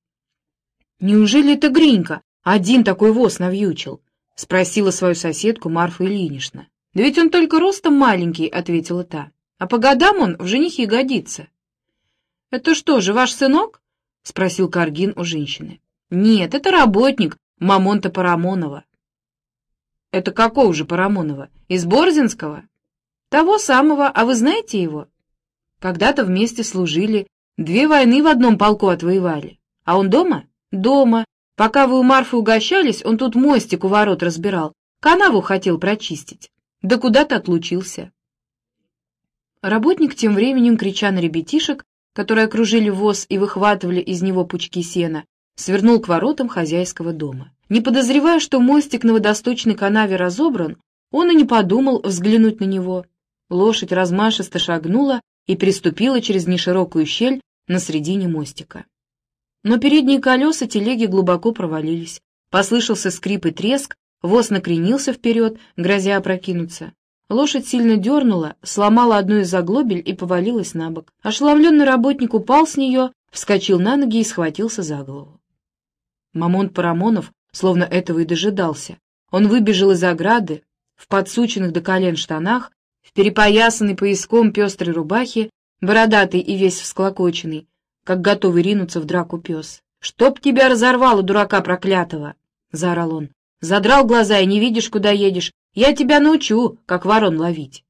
Speaker 1: «Неужели это Гринька один такой воз навьючил?» — спросила свою соседку Марфа Ильинична. «Да ведь он только ростом маленький», — ответила та. «А по годам он в женихи годится». «Это что же, ваш сынок?» — спросил Каргин у женщины. «Нет, это работник Мамонта Парамонова». Это какого же Парамонова? Из Борзинского? Того самого, а вы знаете его? Когда-то вместе служили, две войны в одном полку отвоевали. А он дома? Дома. Пока вы у Марфы угощались, он тут мостик у ворот разбирал, канаву хотел прочистить. Да куда-то отлучился. Работник тем временем, крича на ребятишек, которые окружили воз и выхватывали из него пучки сена, свернул к воротам хозяйского дома. Не подозревая, что мостик на водосточной канаве разобран, он и не подумал взглянуть на него. Лошадь размашисто шагнула и переступила через неширокую щель на середине мостика. Но передние колеса телеги глубоко провалились. Послышался скрип и треск, воз накренился вперед, грозя опрокинуться. Лошадь сильно дернула, сломала одну из заглобель и повалилась на бок. Ошеломленный работник упал с нее, вскочил на ноги и схватился за голову. Мамонт Парамонов словно этого и дожидался. Он выбежал из ограды, в подсученных до колен штанах, в перепоясанной пояском пестрой рубахе, бородатый и весь всклокоченный, как готовый ринуться в драку пес. «Чтоб тебя разорвало, дурака проклятого!» — заорал он. «Задрал глаза и не видишь, куда едешь. Я тебя научу, как ворон ловить!»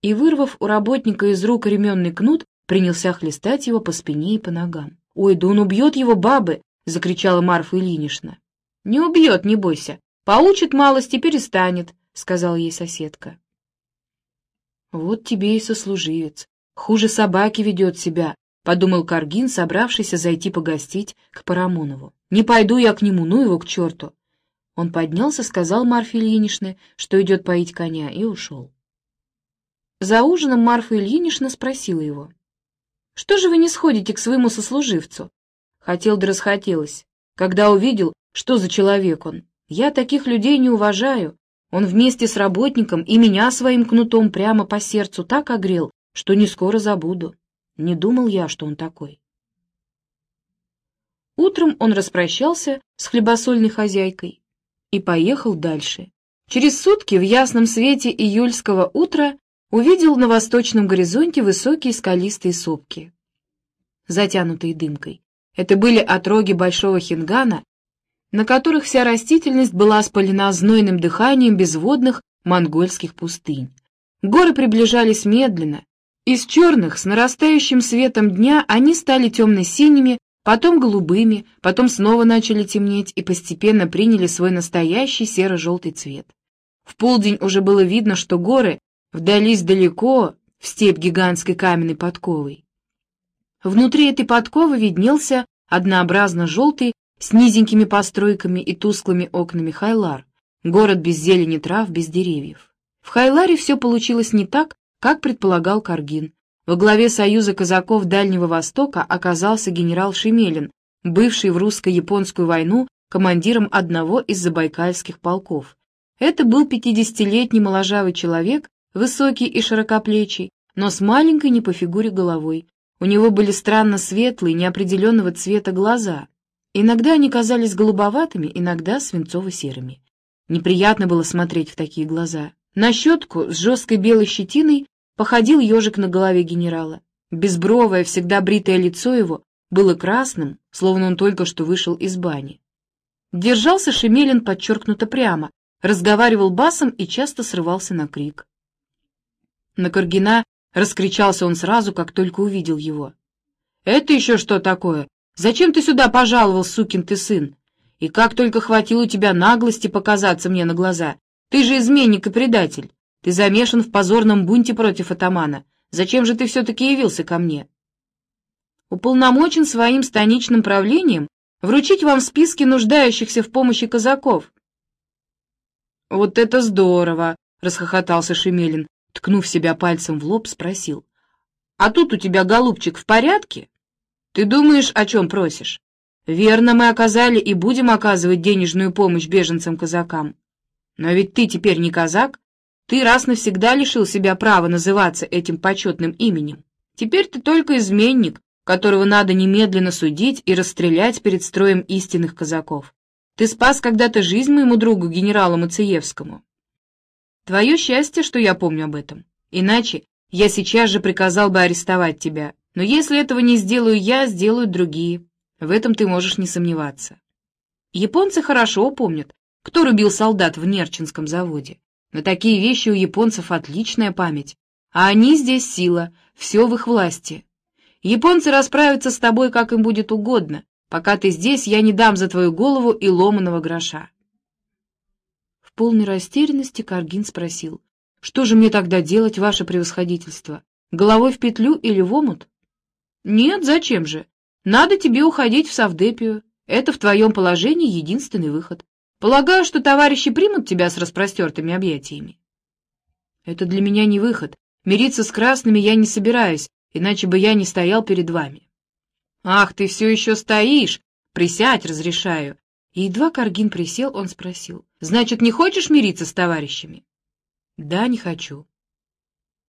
Speaker 1: И, вырвав у работника из рук ременный кнут, принялся хлестать его по спине и по ногам. «Ой, да он убьет его, бабы!» — закричала Марфа Ильинична. «Не убьет, не бойся. Поучит малость и перестанет», — сказала ей соседка. «Вот тебе и сослуживец. Хуже собаки ведет себя», — подумал Каргин, собравшийся зайти погостить к Парамонову. «Не пойду я к нему, ну его к черту!» Он поднялся, сказал Марфе Ильиничне, что идет поить коня, и ушел. За ужином Марфа Ильинична спросила его. «Что же вы не сходите к своему сослуживцу?» Хотел да расхотелось. Когда увидел, что за человек он. Я таких людей не уважаю. Он вместе с работником и меня своим кнутом прямо по сердцу так огрел, что не скоро забуду. Не думал я, что он такой. Утром он распрощался с хлебосольной хозяйкой и поехал дальше. Через сутки в ясном свете июльского утра увидел на восточном горизонте высокие скалистые сопки, затянутые дымкой. Это были отроги большого хингана, на которых вся растительность была спалена знойным дыханием безводных монгольских пустынь. Горы приближались медленно, из черных с нарастающим светом дня они стали темно-синими, потом голубыми, потом снова начали темнеть и постепенно приняли свой настоящий серо-желтый цвет. В полдень уже было видно, что горы вдались далеко в степь гигантской каменной подковой. Внутри этой подковы виднелся однообразно желтый с низенькими постройками и тусклыми окнами Хайлар, город без зелени трав, без деревьев. В Хайларе все получилось не так, как предполагал Каргин, во главе Союза казаков Дальнего Востока оказался генерал Шемелин, бывший в русско-японскую войну командиром одного из забайкальских полков. Это был пятидесятилетний моложавый человек, высокий и широкоплечий, но с маленькой не по фигуре головой. У него были странно светлые, неопределенного цвета глаза. Иногда они казались голубоватыми, иногда свинцово-серыми. Неприятно было смотреть в такие глаза. На щетку с жесткой белой щетиной походил ежик на голове генерала. Безбровое, всегда бритое лицо его было красным, словно он только что вышел из бани. Держался Шемелин подчеркнуто прямо, разговаривал басом и часто срывался на крик. На Каргина раскричался он сразу, как только увидел его. «Это еще что такое? Зачем ты сюда пожаловал, сукин ты сын? И как только хватило у тебя наглости показаться мне на глаза, ты же изменник и предатель. Ты замешан в позорном бунте против атамана. Зачем же ты все-таки явился ко мне? Уполномочен своим станичным правлением вручить вам списки нуждающихся в помощи казаков. Вот это здорово! — расхохотался Шемелин, ткнув себя пальцем в лоб, спросил. А тут у тебя, голубчик, в порядке? Ты думаешь, о чем просишь? Верно, мы оказали и будем оказывать денежную помощь беженцам-казакам. Но ведь ты теперь не казак. Ты раз навсегда лишил себя права называться этим почетным именем. Теперь ты только изменник, которого надо немедленно судить и расстрелять перед строем истинных казаков. Ты спас когда-то жизнь моему другу генералу Мациевскому. Твое счастье, что я помню об этом. Иначе я сейчас же приказал бы арестовать тебя. Но если этого не сделаю я, сделают другие. В этом ты можешь не сомневаться. Японцы хорошо помнят, кто рубил солдат в Нерчинском заводе. На такие вещи у японцев отличная память. А они здесь сила, все в их власти. Японцы расправятся с тобой, как им будет угодно. Пока ты здесь, я не дам за твою голову и ломаного гроша. В полной растерянности Каргин спросил, «Что же мне тогда делать, ваше превосходительство? Головой в петлю или в омут?» «Нет, зачем же? Надо тебе уходить в Савдепию. Это в твоем положении единственный выход. Полагаю, что товарищи примут тебя с распростертыми объятиями». «Это для меня не выход. Мириться с красными я не собираюсь, иначе бы я не стоял перед вами». «Ах, ты все еще стоишь! Присядь, разрешаю!» И едва Каргин присел, он спросил. «Значит, не хочешь мириться с товарищами?» «Да, не хочу».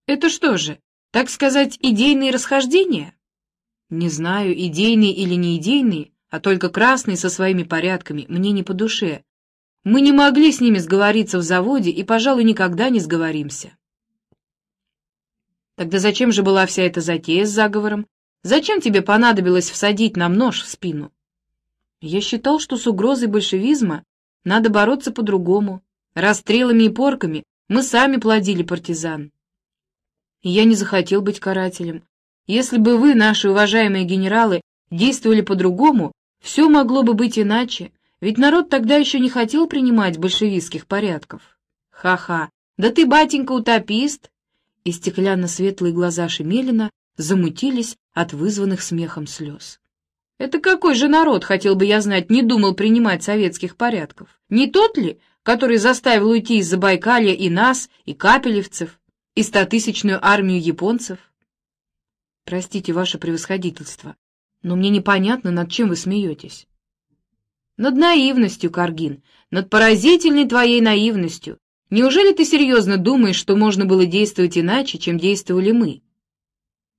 Speaker 1: «Это что же, так сказать, идейные расхождения?» «Не знаю, идейные или не идейные, а только красные со своими порядками мне не по душе. Мы не могли с ними сговориться в заводе и, пожалуй, никогда не сговоримся». «Тогда зачем же была вся эта затея с заговором? Зачем тебе понадобилось всадить нам нож в спину? Я считал, что с угрозой большевизма надо бороться по-другому. Расстрелами и порками мы сами плодили партизан. И я не захотел быть карателем. Если бы вы, наши уважаемые генералы, действовали по-другому, все могло бы быть иначе, ведь народ тогда еще не хотел принимать большевистских порядков. Ха-ха, да ты, батенька, утопист! И стеклянно-светлые глаза Шемелина замутились от вызванных смехом слез. Это какой же народ, хотел бы я знать, не думал принимать советских порядков? Не тот ли, который заставил уйти из Забайкалья и нас, и капелевцев, и стотысячную армию японцев? Простите, ваше превосходительство, но мне непонятно, над чем вы смеетесь. Над наивностью, Каргин, над поразительной твоей наивностью. Неужели ты серьезно думаешь, что можно было действовать иначе, чем действовали мы?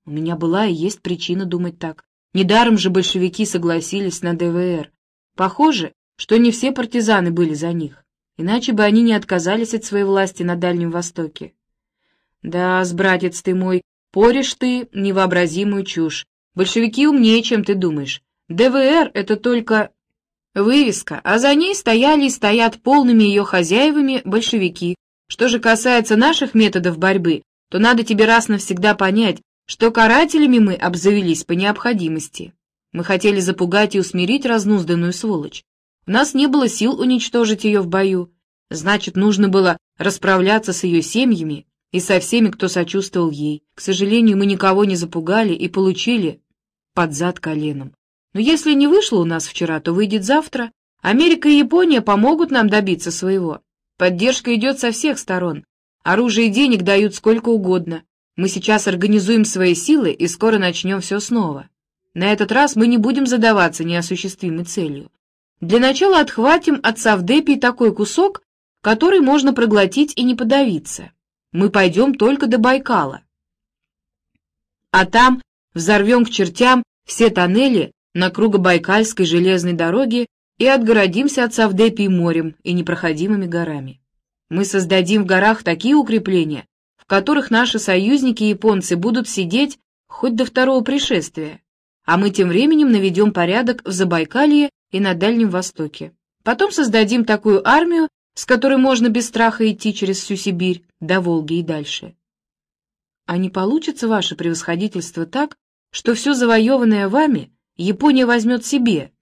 Speaker 1: У меня была и есть причина думать так. Недаром же большевики согласились на ДВР. Похоже, что не все партизаны были за них, иначе бы они не отказались от своей власти на Дальнем Востоке. Да, братец ты мой, поришь ты невообразимую чушь. Большевики умнее, чем ты думаешь. ДВР — это только вывеска, а за ней стояли и стоят полными ее хозяевами большевики. Что же касается наших методов борьбы, то надо тебе раз навсегда понять, что карателями мы обзавелись по необходимости. Мы хотели запугать и усмирить разнузданную сволочь. У нас не было сил уничтожить ее в бою. Значит, нужно было расправляться с ее семьями и со всеми, кто сочувствовал ей. К сожалению, мы никого не запугали и получили под зад коленом. Но если не вышло у нас вчера, то выйдет завтра. Америка и Япония помогут нам добиться своего. Поддержка идет со всех сторон. Оружие и денег дают сколько угодно. Мы сейчас организуем свои силы и скоро начнем все снова. На этот раз мы не будем задаваться неосуществимой целью. Для начала отхватим от Савдепии такой кусок, который можно проглотить и не подавиться. Мы пойдем только до Байкала. А там взорвем к чертям все тоннели на Кругобайкальской железной дороге и отгородимся от Савдепии морем и непроходимыми горами. Мы создадим в горах такие укрепления, которых наши союзники-японцы будут сидеть хоть до второго пришествия, а мы тем временем наведем порядок в Забайкалье и на Дальнем Востоке. Потом создадим такую армию, с которой можно без страха идти через всю Сибирь, до Волги и дальше. А не получится ваше превосходительство так, что все завоеванное вами Япония возьмет себе?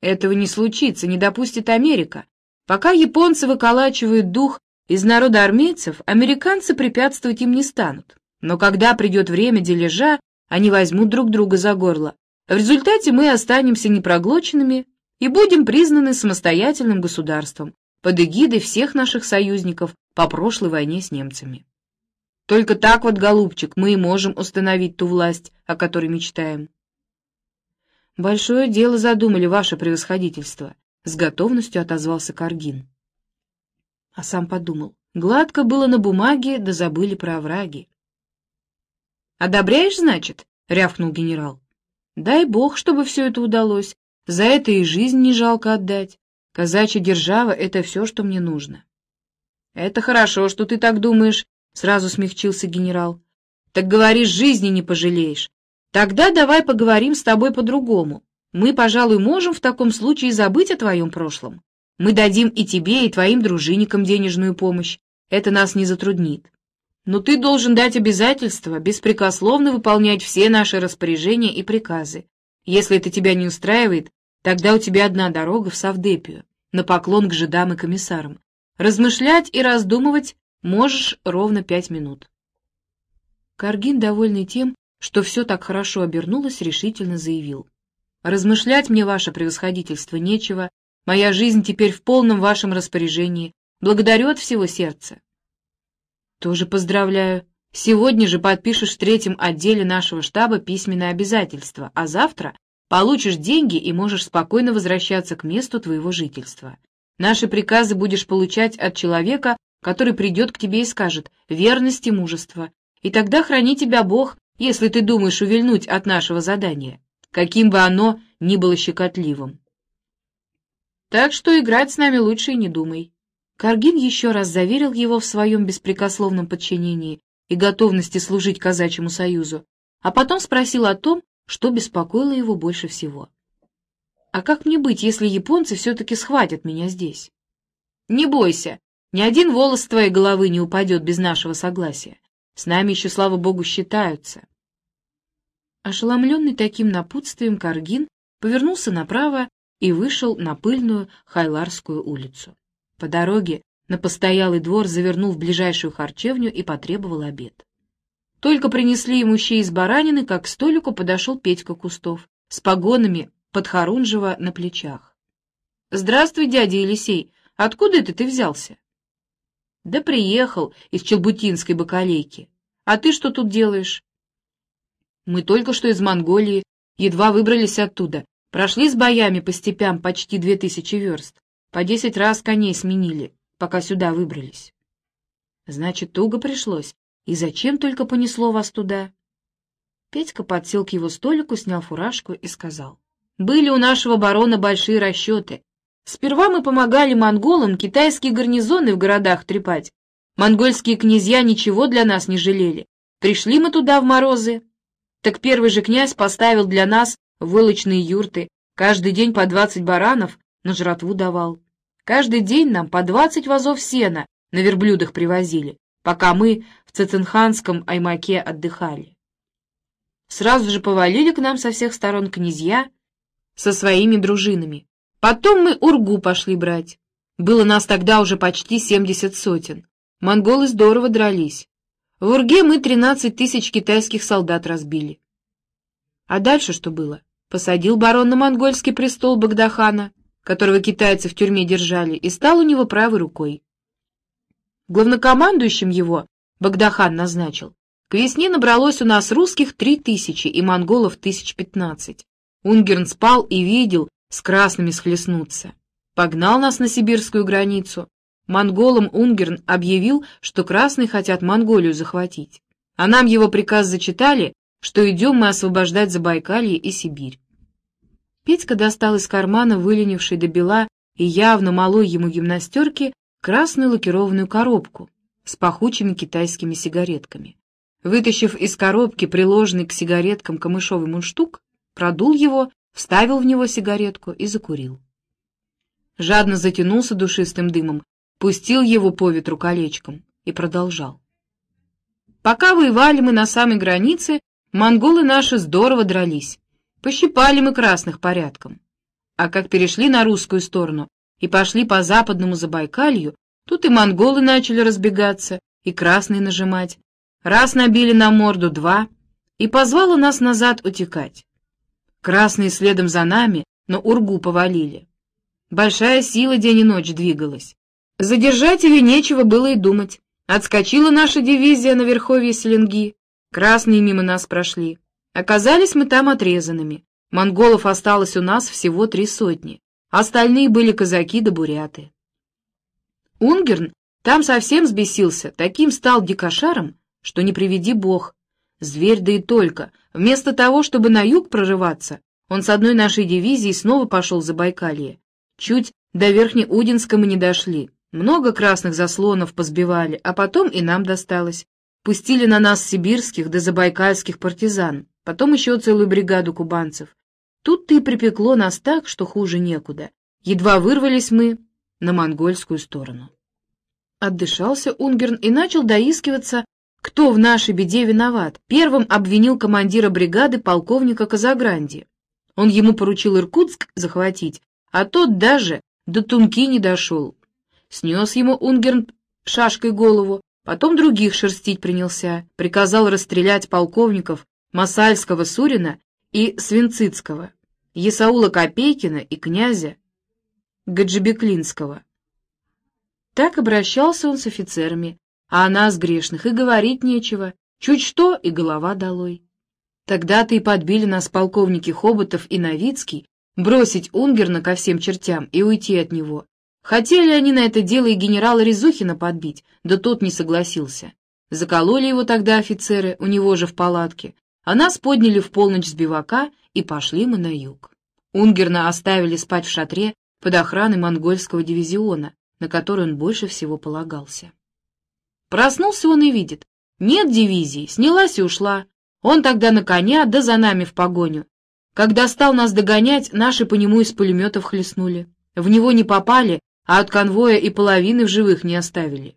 Speaker 1: Этого не случится, не допустит Америка. Пока японцы выколачивают дух из народа армейцев американцы препятствовать им не станут, но когда придет время дележа, они возьмут друг друга за горло. В результате мы останемся непроглоченными и будем признаны самостоятельным государством под эгидой всех наших союзников по прошлой войне с немцами. Только так вот, голубчик, мы и можем установить ту власть, о которой мечтаем. Большое дело задумали, ваше превосходительство, — с готовностью отозвался Каргин. А сам подумал, гладко было на бумаге, да забыли про овраги. «Одобряешь, значит?» — рявкнул генерал. «Дай бог, чтобы все это удалось. За это и жизнь не жалко отдать. Казачья держава — это все, что мне нужно». «Это хорошо, что ты так думаешь», — сразу смягчился генерал. «Так говоришь, жизни не пожалеешь. Тогда давай поговорим с тобой по-другому. Мы, пожалуй, можем в таком случае забыть о твоем прошлом. Мы дадим и тебе, и твоим дружинникам денежную помощь. Это нас не затруднит. Но ты должен дать обязательство беспрекословно выполнять все наши распоряжения и приказы. Если это тебя не устраивает, тогда у тебя одна дорога в Савдепию, на поклон к жидам и комиссарам. Размышлять и раздумывать можешь ровно пять минут. Каргин, довольный тем, что все так хорошо обернулось, решительно заявил. «Размышлять мне, ваше превосходительство, нечего. Моя жизнь теперь в полном вашем распоряжении. Благодарю от всего сердца». «Тоже поздравляю. Сегодня же подпишешь в третьем отделе нашего штаба письменное обязательство, а завтра получишь деньги и можешь спокойно возвращаться к месту твоего жительства. Наши приказы будешь получать от человека, который придет к тебе и скажет «верность и мужество», и тогда храни тебя Бог, если ты думаешь увильнуть от нашего задания, каким бы оно ни было щекотливым. Так что играть с нами лучше и не думай. Каргин еще раз заверил его в своем беспрекословном подчинении и готовности служить казачьему союзу, а потом спросил о том, что беспокоило его больше всего. «А как мне быть, если японцы все-таки схватят меня здесь?» «Не бойся, ни один волос с твоей головы не упадет без нашего согласия. С нами еще, слава богу, считаются. Ошеломленный таким напутствием, Каргин повернулся направо и вышел на пыльную Хайларскую улицу. По дороге на постоялый двор завернул в ближайшую харчевню и потребовал обед. Только принесли ему щи из баранины, как к столику подошел Петька Кустов с погонами подхорунжего на плечах. — Здравствуй, дядя Елисей, откуда это ты взялся? Да приехал из Челбутинской бакалейки. А ты что тут делаешь? Мы только что из Монголии, едва выбрались оттуда. Прошли с боями по степям почти две тысячи верст. По десять раз коней сменили, пока сюда выбрались. Значит, туго пришлось. И зачем только понесло вас туда? Петька подсел к его столику, снял фуражку и сказал. Были у нашего барона большие расчеты. Сперва мы помогали монголам китайские гарнизоны в городах трепать. Монгольские князья ничего для нас не жалели. Пришли мы туда в морозы. Так первый же князь поставил для нас вылочные юрты, каждый день по двадцать баранов на жратву давал. Каждый день нам по двадцать вазов сена на верблюдах привозили, пока мы в Цицинханском аймаке отдыхали. Сразу же повалили к нам со всех сторон князья со своими дружинами. Потом мы Ургу пошли брать. Было нас тогда уже почти семьдесят сотен. Монголы здорово дрались. В Урге мы тринадцать тысяч китайских солдат разбили. А дальше что было? Посадил барон на монгольский престол Багдахана, которого китайцы в тюрьме держали, и стал у него правой рукой. Главнокомандующим его Багдахан назначил. К весне набралось у нас русских три тысячи и монголов тысяч пятнадцать. Унгерн спал и видел, с красными схлестнуться. Погнал нас на сибирскую границу. Монголам Унгерн объявил, что красные хотят Монголию захватить. А нам его приказ зачитали, что идем мы освобождать Забайкалье и Сибирь. Петька достал из кармана выленивший до бела и явно малой ему гимнастерки красную лакированную коробку с пахучими китайскими сигаретками. Вытащив из коробки приложенный к сигареткам камышовый мундштук, продул его вставил в него сигаретку и закурил. Жадно затянулся душистым дымом, пустил его по ветру колечком и продолжал. Пока воевали мы на самой границе, монголы наши здорово дрались. Пощипали мы красных порядком. А как перешли на русскую сторону и пошли по западному Забайкалью, тут и монголы начали разбегаться, и красные нажимать. Раз набили на морду два, и позвало нас назад утекать. Красные следом за нами, но Ургу повалили. Большая сила день и ночь двигалась. Задержать ее нечего было и думать. Отскочила наша дивизия на верховье Селенги. Красные мимо нас прошли. Оказались мы там отрезанными. Монголов осталось у нас всего три сотни. Остальные были казаки да буряты. Унгерн там совсем сбесился, таким стал дикошаром, что не приведи бог. Зверь да и только. Вместо того, чтобы на юг прорываться, он с одной нашей дивизией снова пошел за Байкалье. Чуть до Верхнеудинска мы не дошли. Много красных заслонов позбивали, а потом и нам досталось. Пустили на нас сибирских да забайкальских партизан, потом еще целую бригаду кубанцев. Тут-то и припекло нас так, что хуже некуда. Едва вырвались мы на монгольскую сторону. Отдышался Унгерн и начал доискиваться, кто в нашей беде виноват, первым обвинил командира бригады полковника Казагранди. Он ему поручил Иркутск захватить, а тот даже до Тунки не дошел. Снес ему Унгерн шашкой голову, потом других шерстить принялся, приказал расстрелять полковников Масальского Сурина и Свинцицкого, Есаула Копейкина и князя Гаджибеклинского. Так обращался он с офицерами, а о нас, грешных, и говорить нечего, чуть что и голова долой. Тогда-то и подбили нас полковники Хоботов и Новицкий бросить Унгерна ко всем чертям и уйти от него. Хотели они на это дело и генерала Резухина подбить, да тот не согласился. Закололи его тогда офицеры, у него же в палатке, а нас подняли в полночь с бивака, и пошли мы на юг. Унгерна оставили спать в шатре под охраной монгольского дивизиона, на который он больше всего полагался. Проснулся он и видит. Нет дивизии, снялась и ушла. Он тогда на коня, да за нами в погоню. Когда стал нас догонять, наши по нему из пулеметов хлестнули. В него не попали, а от конвоя и половины в живых не оставили.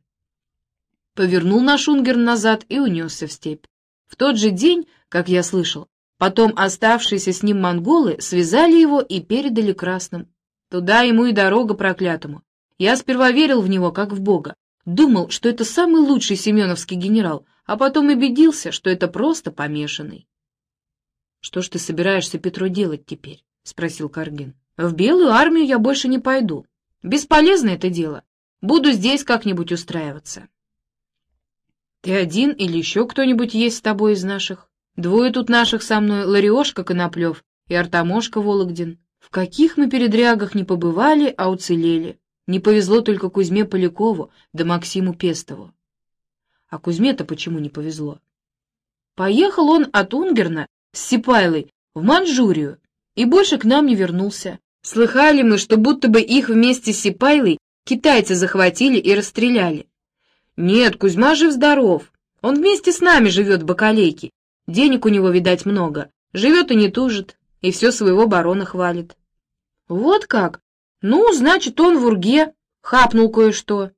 Speaker 1: Повернул наш Унгер назад и унесся в степь. В тот же день, как я слышал, потом оставшиеся с ним монголы связали его и передали красным. Туда ему и дорога проклятому. Я сперва верил в него, как в Бога, Думал, что это самый лучший семеновский генерал, а потом убедился, что это просто помешанный. — Что ж ты собираешься Петру делать теперь? — спросил Каргин. — В белую армию я больше не пойду. Бесполезно это дело. Буду здесь как-нибудь устраиваться. — Ты один или еще кто-нибудь есть с тобой из наших? Двое тут наших со мной, Лариошка Коноплев и Артамошка Вологдин. В каких мы передрягах не побывали, а уцелели. Не повезло только Кузьме Полякову да Максиму Пестову. А Кузьме-то почему не повезло? Поехал он от Унгерна с Сипайлой в Манчжурию и больше к нам не вернулся. Слыхали мы, что будто бы их вместе с Сипайлой китайцы захватили и расстреляли. Нет, Кузьма жив-здоров. Он вместе с нами живет в Бакалейке. Денег у него, видать, много. Живет и не тужит, и все своего барона хвалит. Вот как? Ну, значит, он в Урге хапнул кое-что.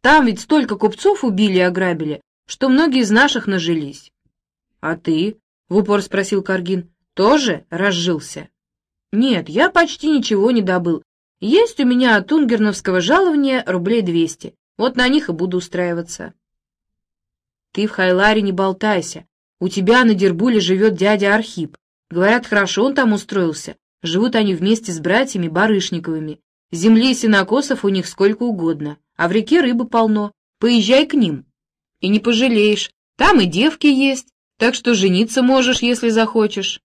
Speaker 1: Там ведь столько купцов убили и ограбили, что многие из наших нажились. — А ты? — в упор спросил Каргин. — Тоже разжился? — Нет, я почти ничего не добыл. Есть у меня от унгерновского жалования рублей двести. Вот на них и буду устраиваться. — Ты в Хайларе не болтайся. У тебя на Дербуле живет дядя Архип. Говорят, хорошо он там устроился. Живут они вместе с братьями Барышниковыми. Земли и сенокосов у них сколько угодно, а в реке рыбы полно. Поезжай к ним. И не пожалеешь, там и девки есть, так что жениться можешь, если захочешь.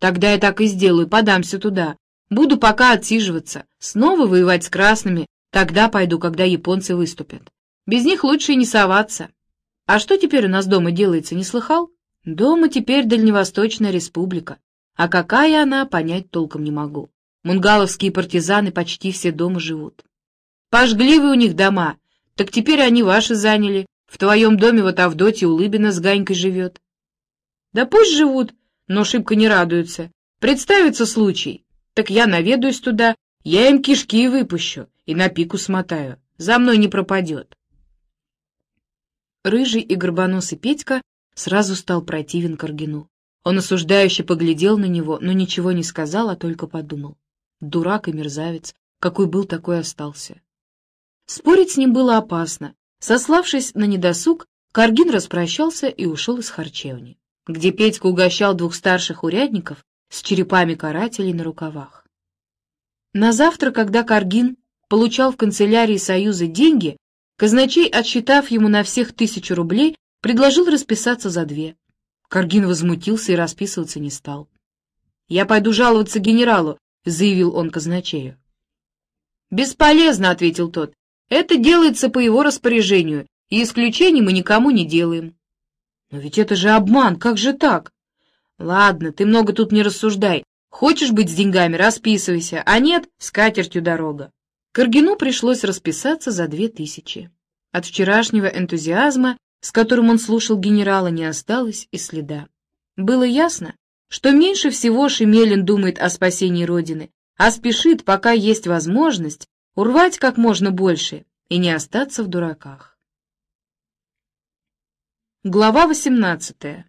Speaker 1: Тогда я так и сделаю, подамся туда. Буду пока отсиживаться, снова воевать с красными, тогда пойду, когда японцы выступят. Без них лучше и не соваться. А что теперь у нас дома делается, не слыхал? Дома теперь Дальневосточная республика. А какая она, понять толком не могу. Мунгаловские партизаны почти все дома живут. Пожгли вы у них дома, так теперь они ваши заняли. В твоем доме вот Авдотья Улыбина с Ганькой живет. Да пусть живут, но шибко не радуются. Представится случай, так я наведаюсь туда, я им кишки выпущу и на пику смотаю. За мной не пропадет. Рыжий и горбоносый Петька сразу стал противен Каргину. Он осуждающе поглядел на него, но ничего не сказал, а только подумал. Дурак и мерзавец, какой был, такой остался. Спорить с ним было опасно. Сославшись на недосуг, Каргин распрощался и ушел из харчевни, где Петька угощал двух старших урядников с черепами карателей на рукавах. На завтра, когда Каргин получал в канцелярии Союза деньги, казначей, отсчитав ему на всех тысячу рублей, предложил расписаться за две. Каргин возмутился и расписываться не стал. «Я пойду жаловаться генералу», — заявил он казначею. «Бесполезно», — ответил тот. «Это делается по его распоряжению, и исключений мы никому не делаем». «Но ведь это же обман, как же так?» «Ладно, ты много тут не рассуждай. Хочешь быть с деньгами — расписывайся, а нет — с катертью дорога». Каргину пришлось расписаться за две тысячи. От вчерашнего энтузиазма с которым он слушал генерала, не осталось и следа. Было ясно, что меньше всего Шемелин думает о спасении Родины, а спешит, пока есть возможность, урвать как можно больше и не остаться в дураках. Глава 18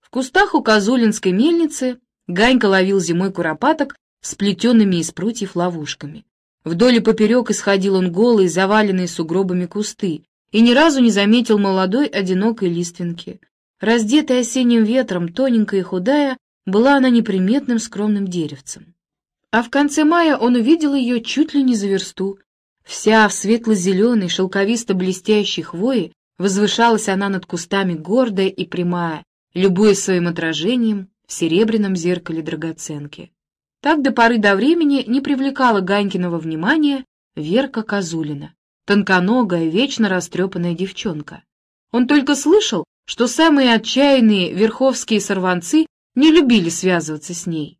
Speaker 1: В кустах у Козулинской мельницы Ганька ловил зимой куропаток с плетенными из прутьев ловушками. Вдоль и поперек исходил он голый, заваленный сугробами кусты, и ни разу не заметил молодой одинокой лиственки. Раздетая осенним ветром, тоненькая и худая, была она неприметным скромным деревцем. А в конце мая он увидел ее чуть ли не за версту. Вся в светло-зеленой, шелковисто-блестящей хвое Возвышалась она над кустами гордая и прямая, любуясь своим отражением в серебряном зеркале драгоценки. Так до поры до времени не привлекала Ганькиного внимания Верка Козулина, тонконогая, вечно растрепанная девчонка. Он только слышал, что самые отчаянные верховские сорванцы не любили связываться с ней.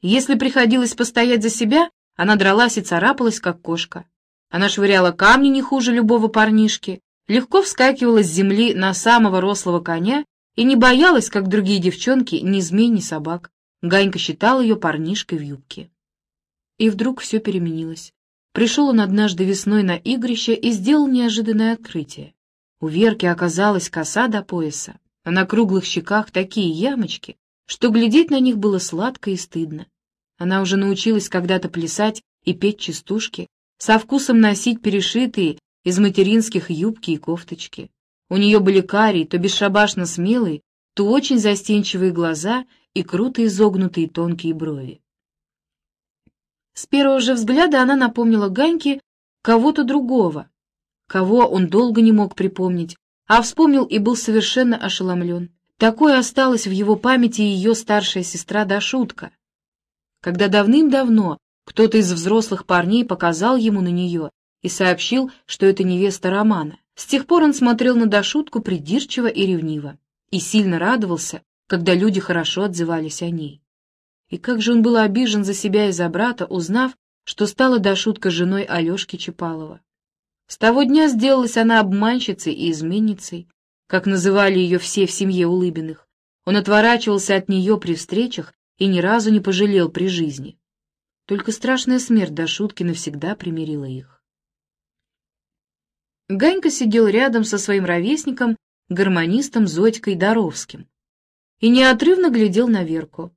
Speaker 1: Если приходилось постоять за себя, она дралась и царапалась, как кошка. Она швыряла камни не хуже любого парнишки, легко вскакивала с земли на самого рослого коня и не боялась, как другие девчонки, ни змей, ни собак. Ганька считал ее парнишкой в юбке. И вдруг все переменилось. Пришел он однажды весной на игрище и сделал неожиданное открытие. У Верки оказалась коса до пояса, а на круглых щеках такие ямочки, что глядеть на них было сладко и стыдно. Она уже научилась когда-то плясать и петь частушки, со вкусом носить перешитые из материнских юбки и кофточки. У нее были карие, то бесшабашно смелые, то очень застенчивые глаза и круто изогнутые тонкие брови. С первого же взгляда она напомнила Ганьке кого-то другого, кого он долго не мог припомнить, а вспомнил и был совершенно ошеломлен. Такое осталось в его памяти ее старшая сестра Дашутка. Когда давным-давно кто-то из взрослых парней показал ему на нее и сообщил, что это невеста Романа. С тех пор он смотрел на Дашутку придирчиво и ревниво, и сильно радовался, когда люди хорошо отзывались о ней. И как же он был обижен за себя и за брата, узнав, что стала Дашутка женой Алешки Чапалова. С того дня сделалась она обманщицей и изменницей, как называли ее все в семье Улыбиных. Он отворачивался от нее при встречах и ни разу не пожалел при жизни. Только страшная смерть Дашутки навсегда примирила их. Ганька сидел рядом со своим ровесником, гармонистом Зодькой Доровским, и неотрывно глядел на Верку.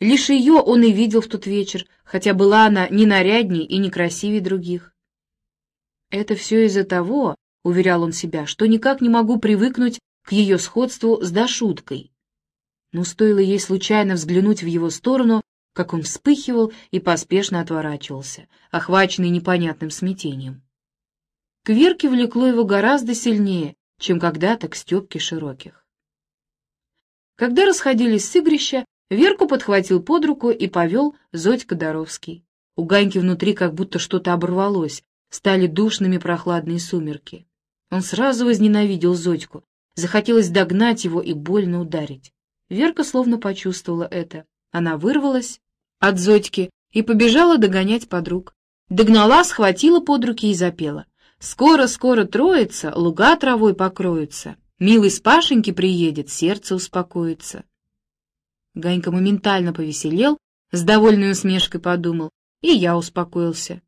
Speaker 1: Лишь ее он и видел в тот вечер, хотя была она не нарядней и не красивее других. «Это все из-за того, — уверял он себя, — что никак не могу привыкнуть к ее сходству с Дашуткой. Но стоило ей случайно взглянуть в его сторону, как он вспыхивал и поспешно отворачивался, охваченный непонятным смятением. К Верке влекло его гораздо сильнее, чем когда-то к Степке Широких. Когда расходились с игрища, Верку подхватил под руку и повел Зодька Доровский. У Ганьки внутри как будто что-то оборвалось, стали душными прохладные сумерки. Он сразу возненавидел Зодьку, захотелось догнать его и больно ударить. Верка словно почувствовала это. Она вырвалась от Зодьки и побежала догонять подруг. Догнала, схватила под руки и запела. Скоро-скоро троица, луга травой покроются. Милый с Пашеньки приедет, сердце успокоится. Ганька моментально повеселел, с довольной усмешкой подумал, и я успокоился.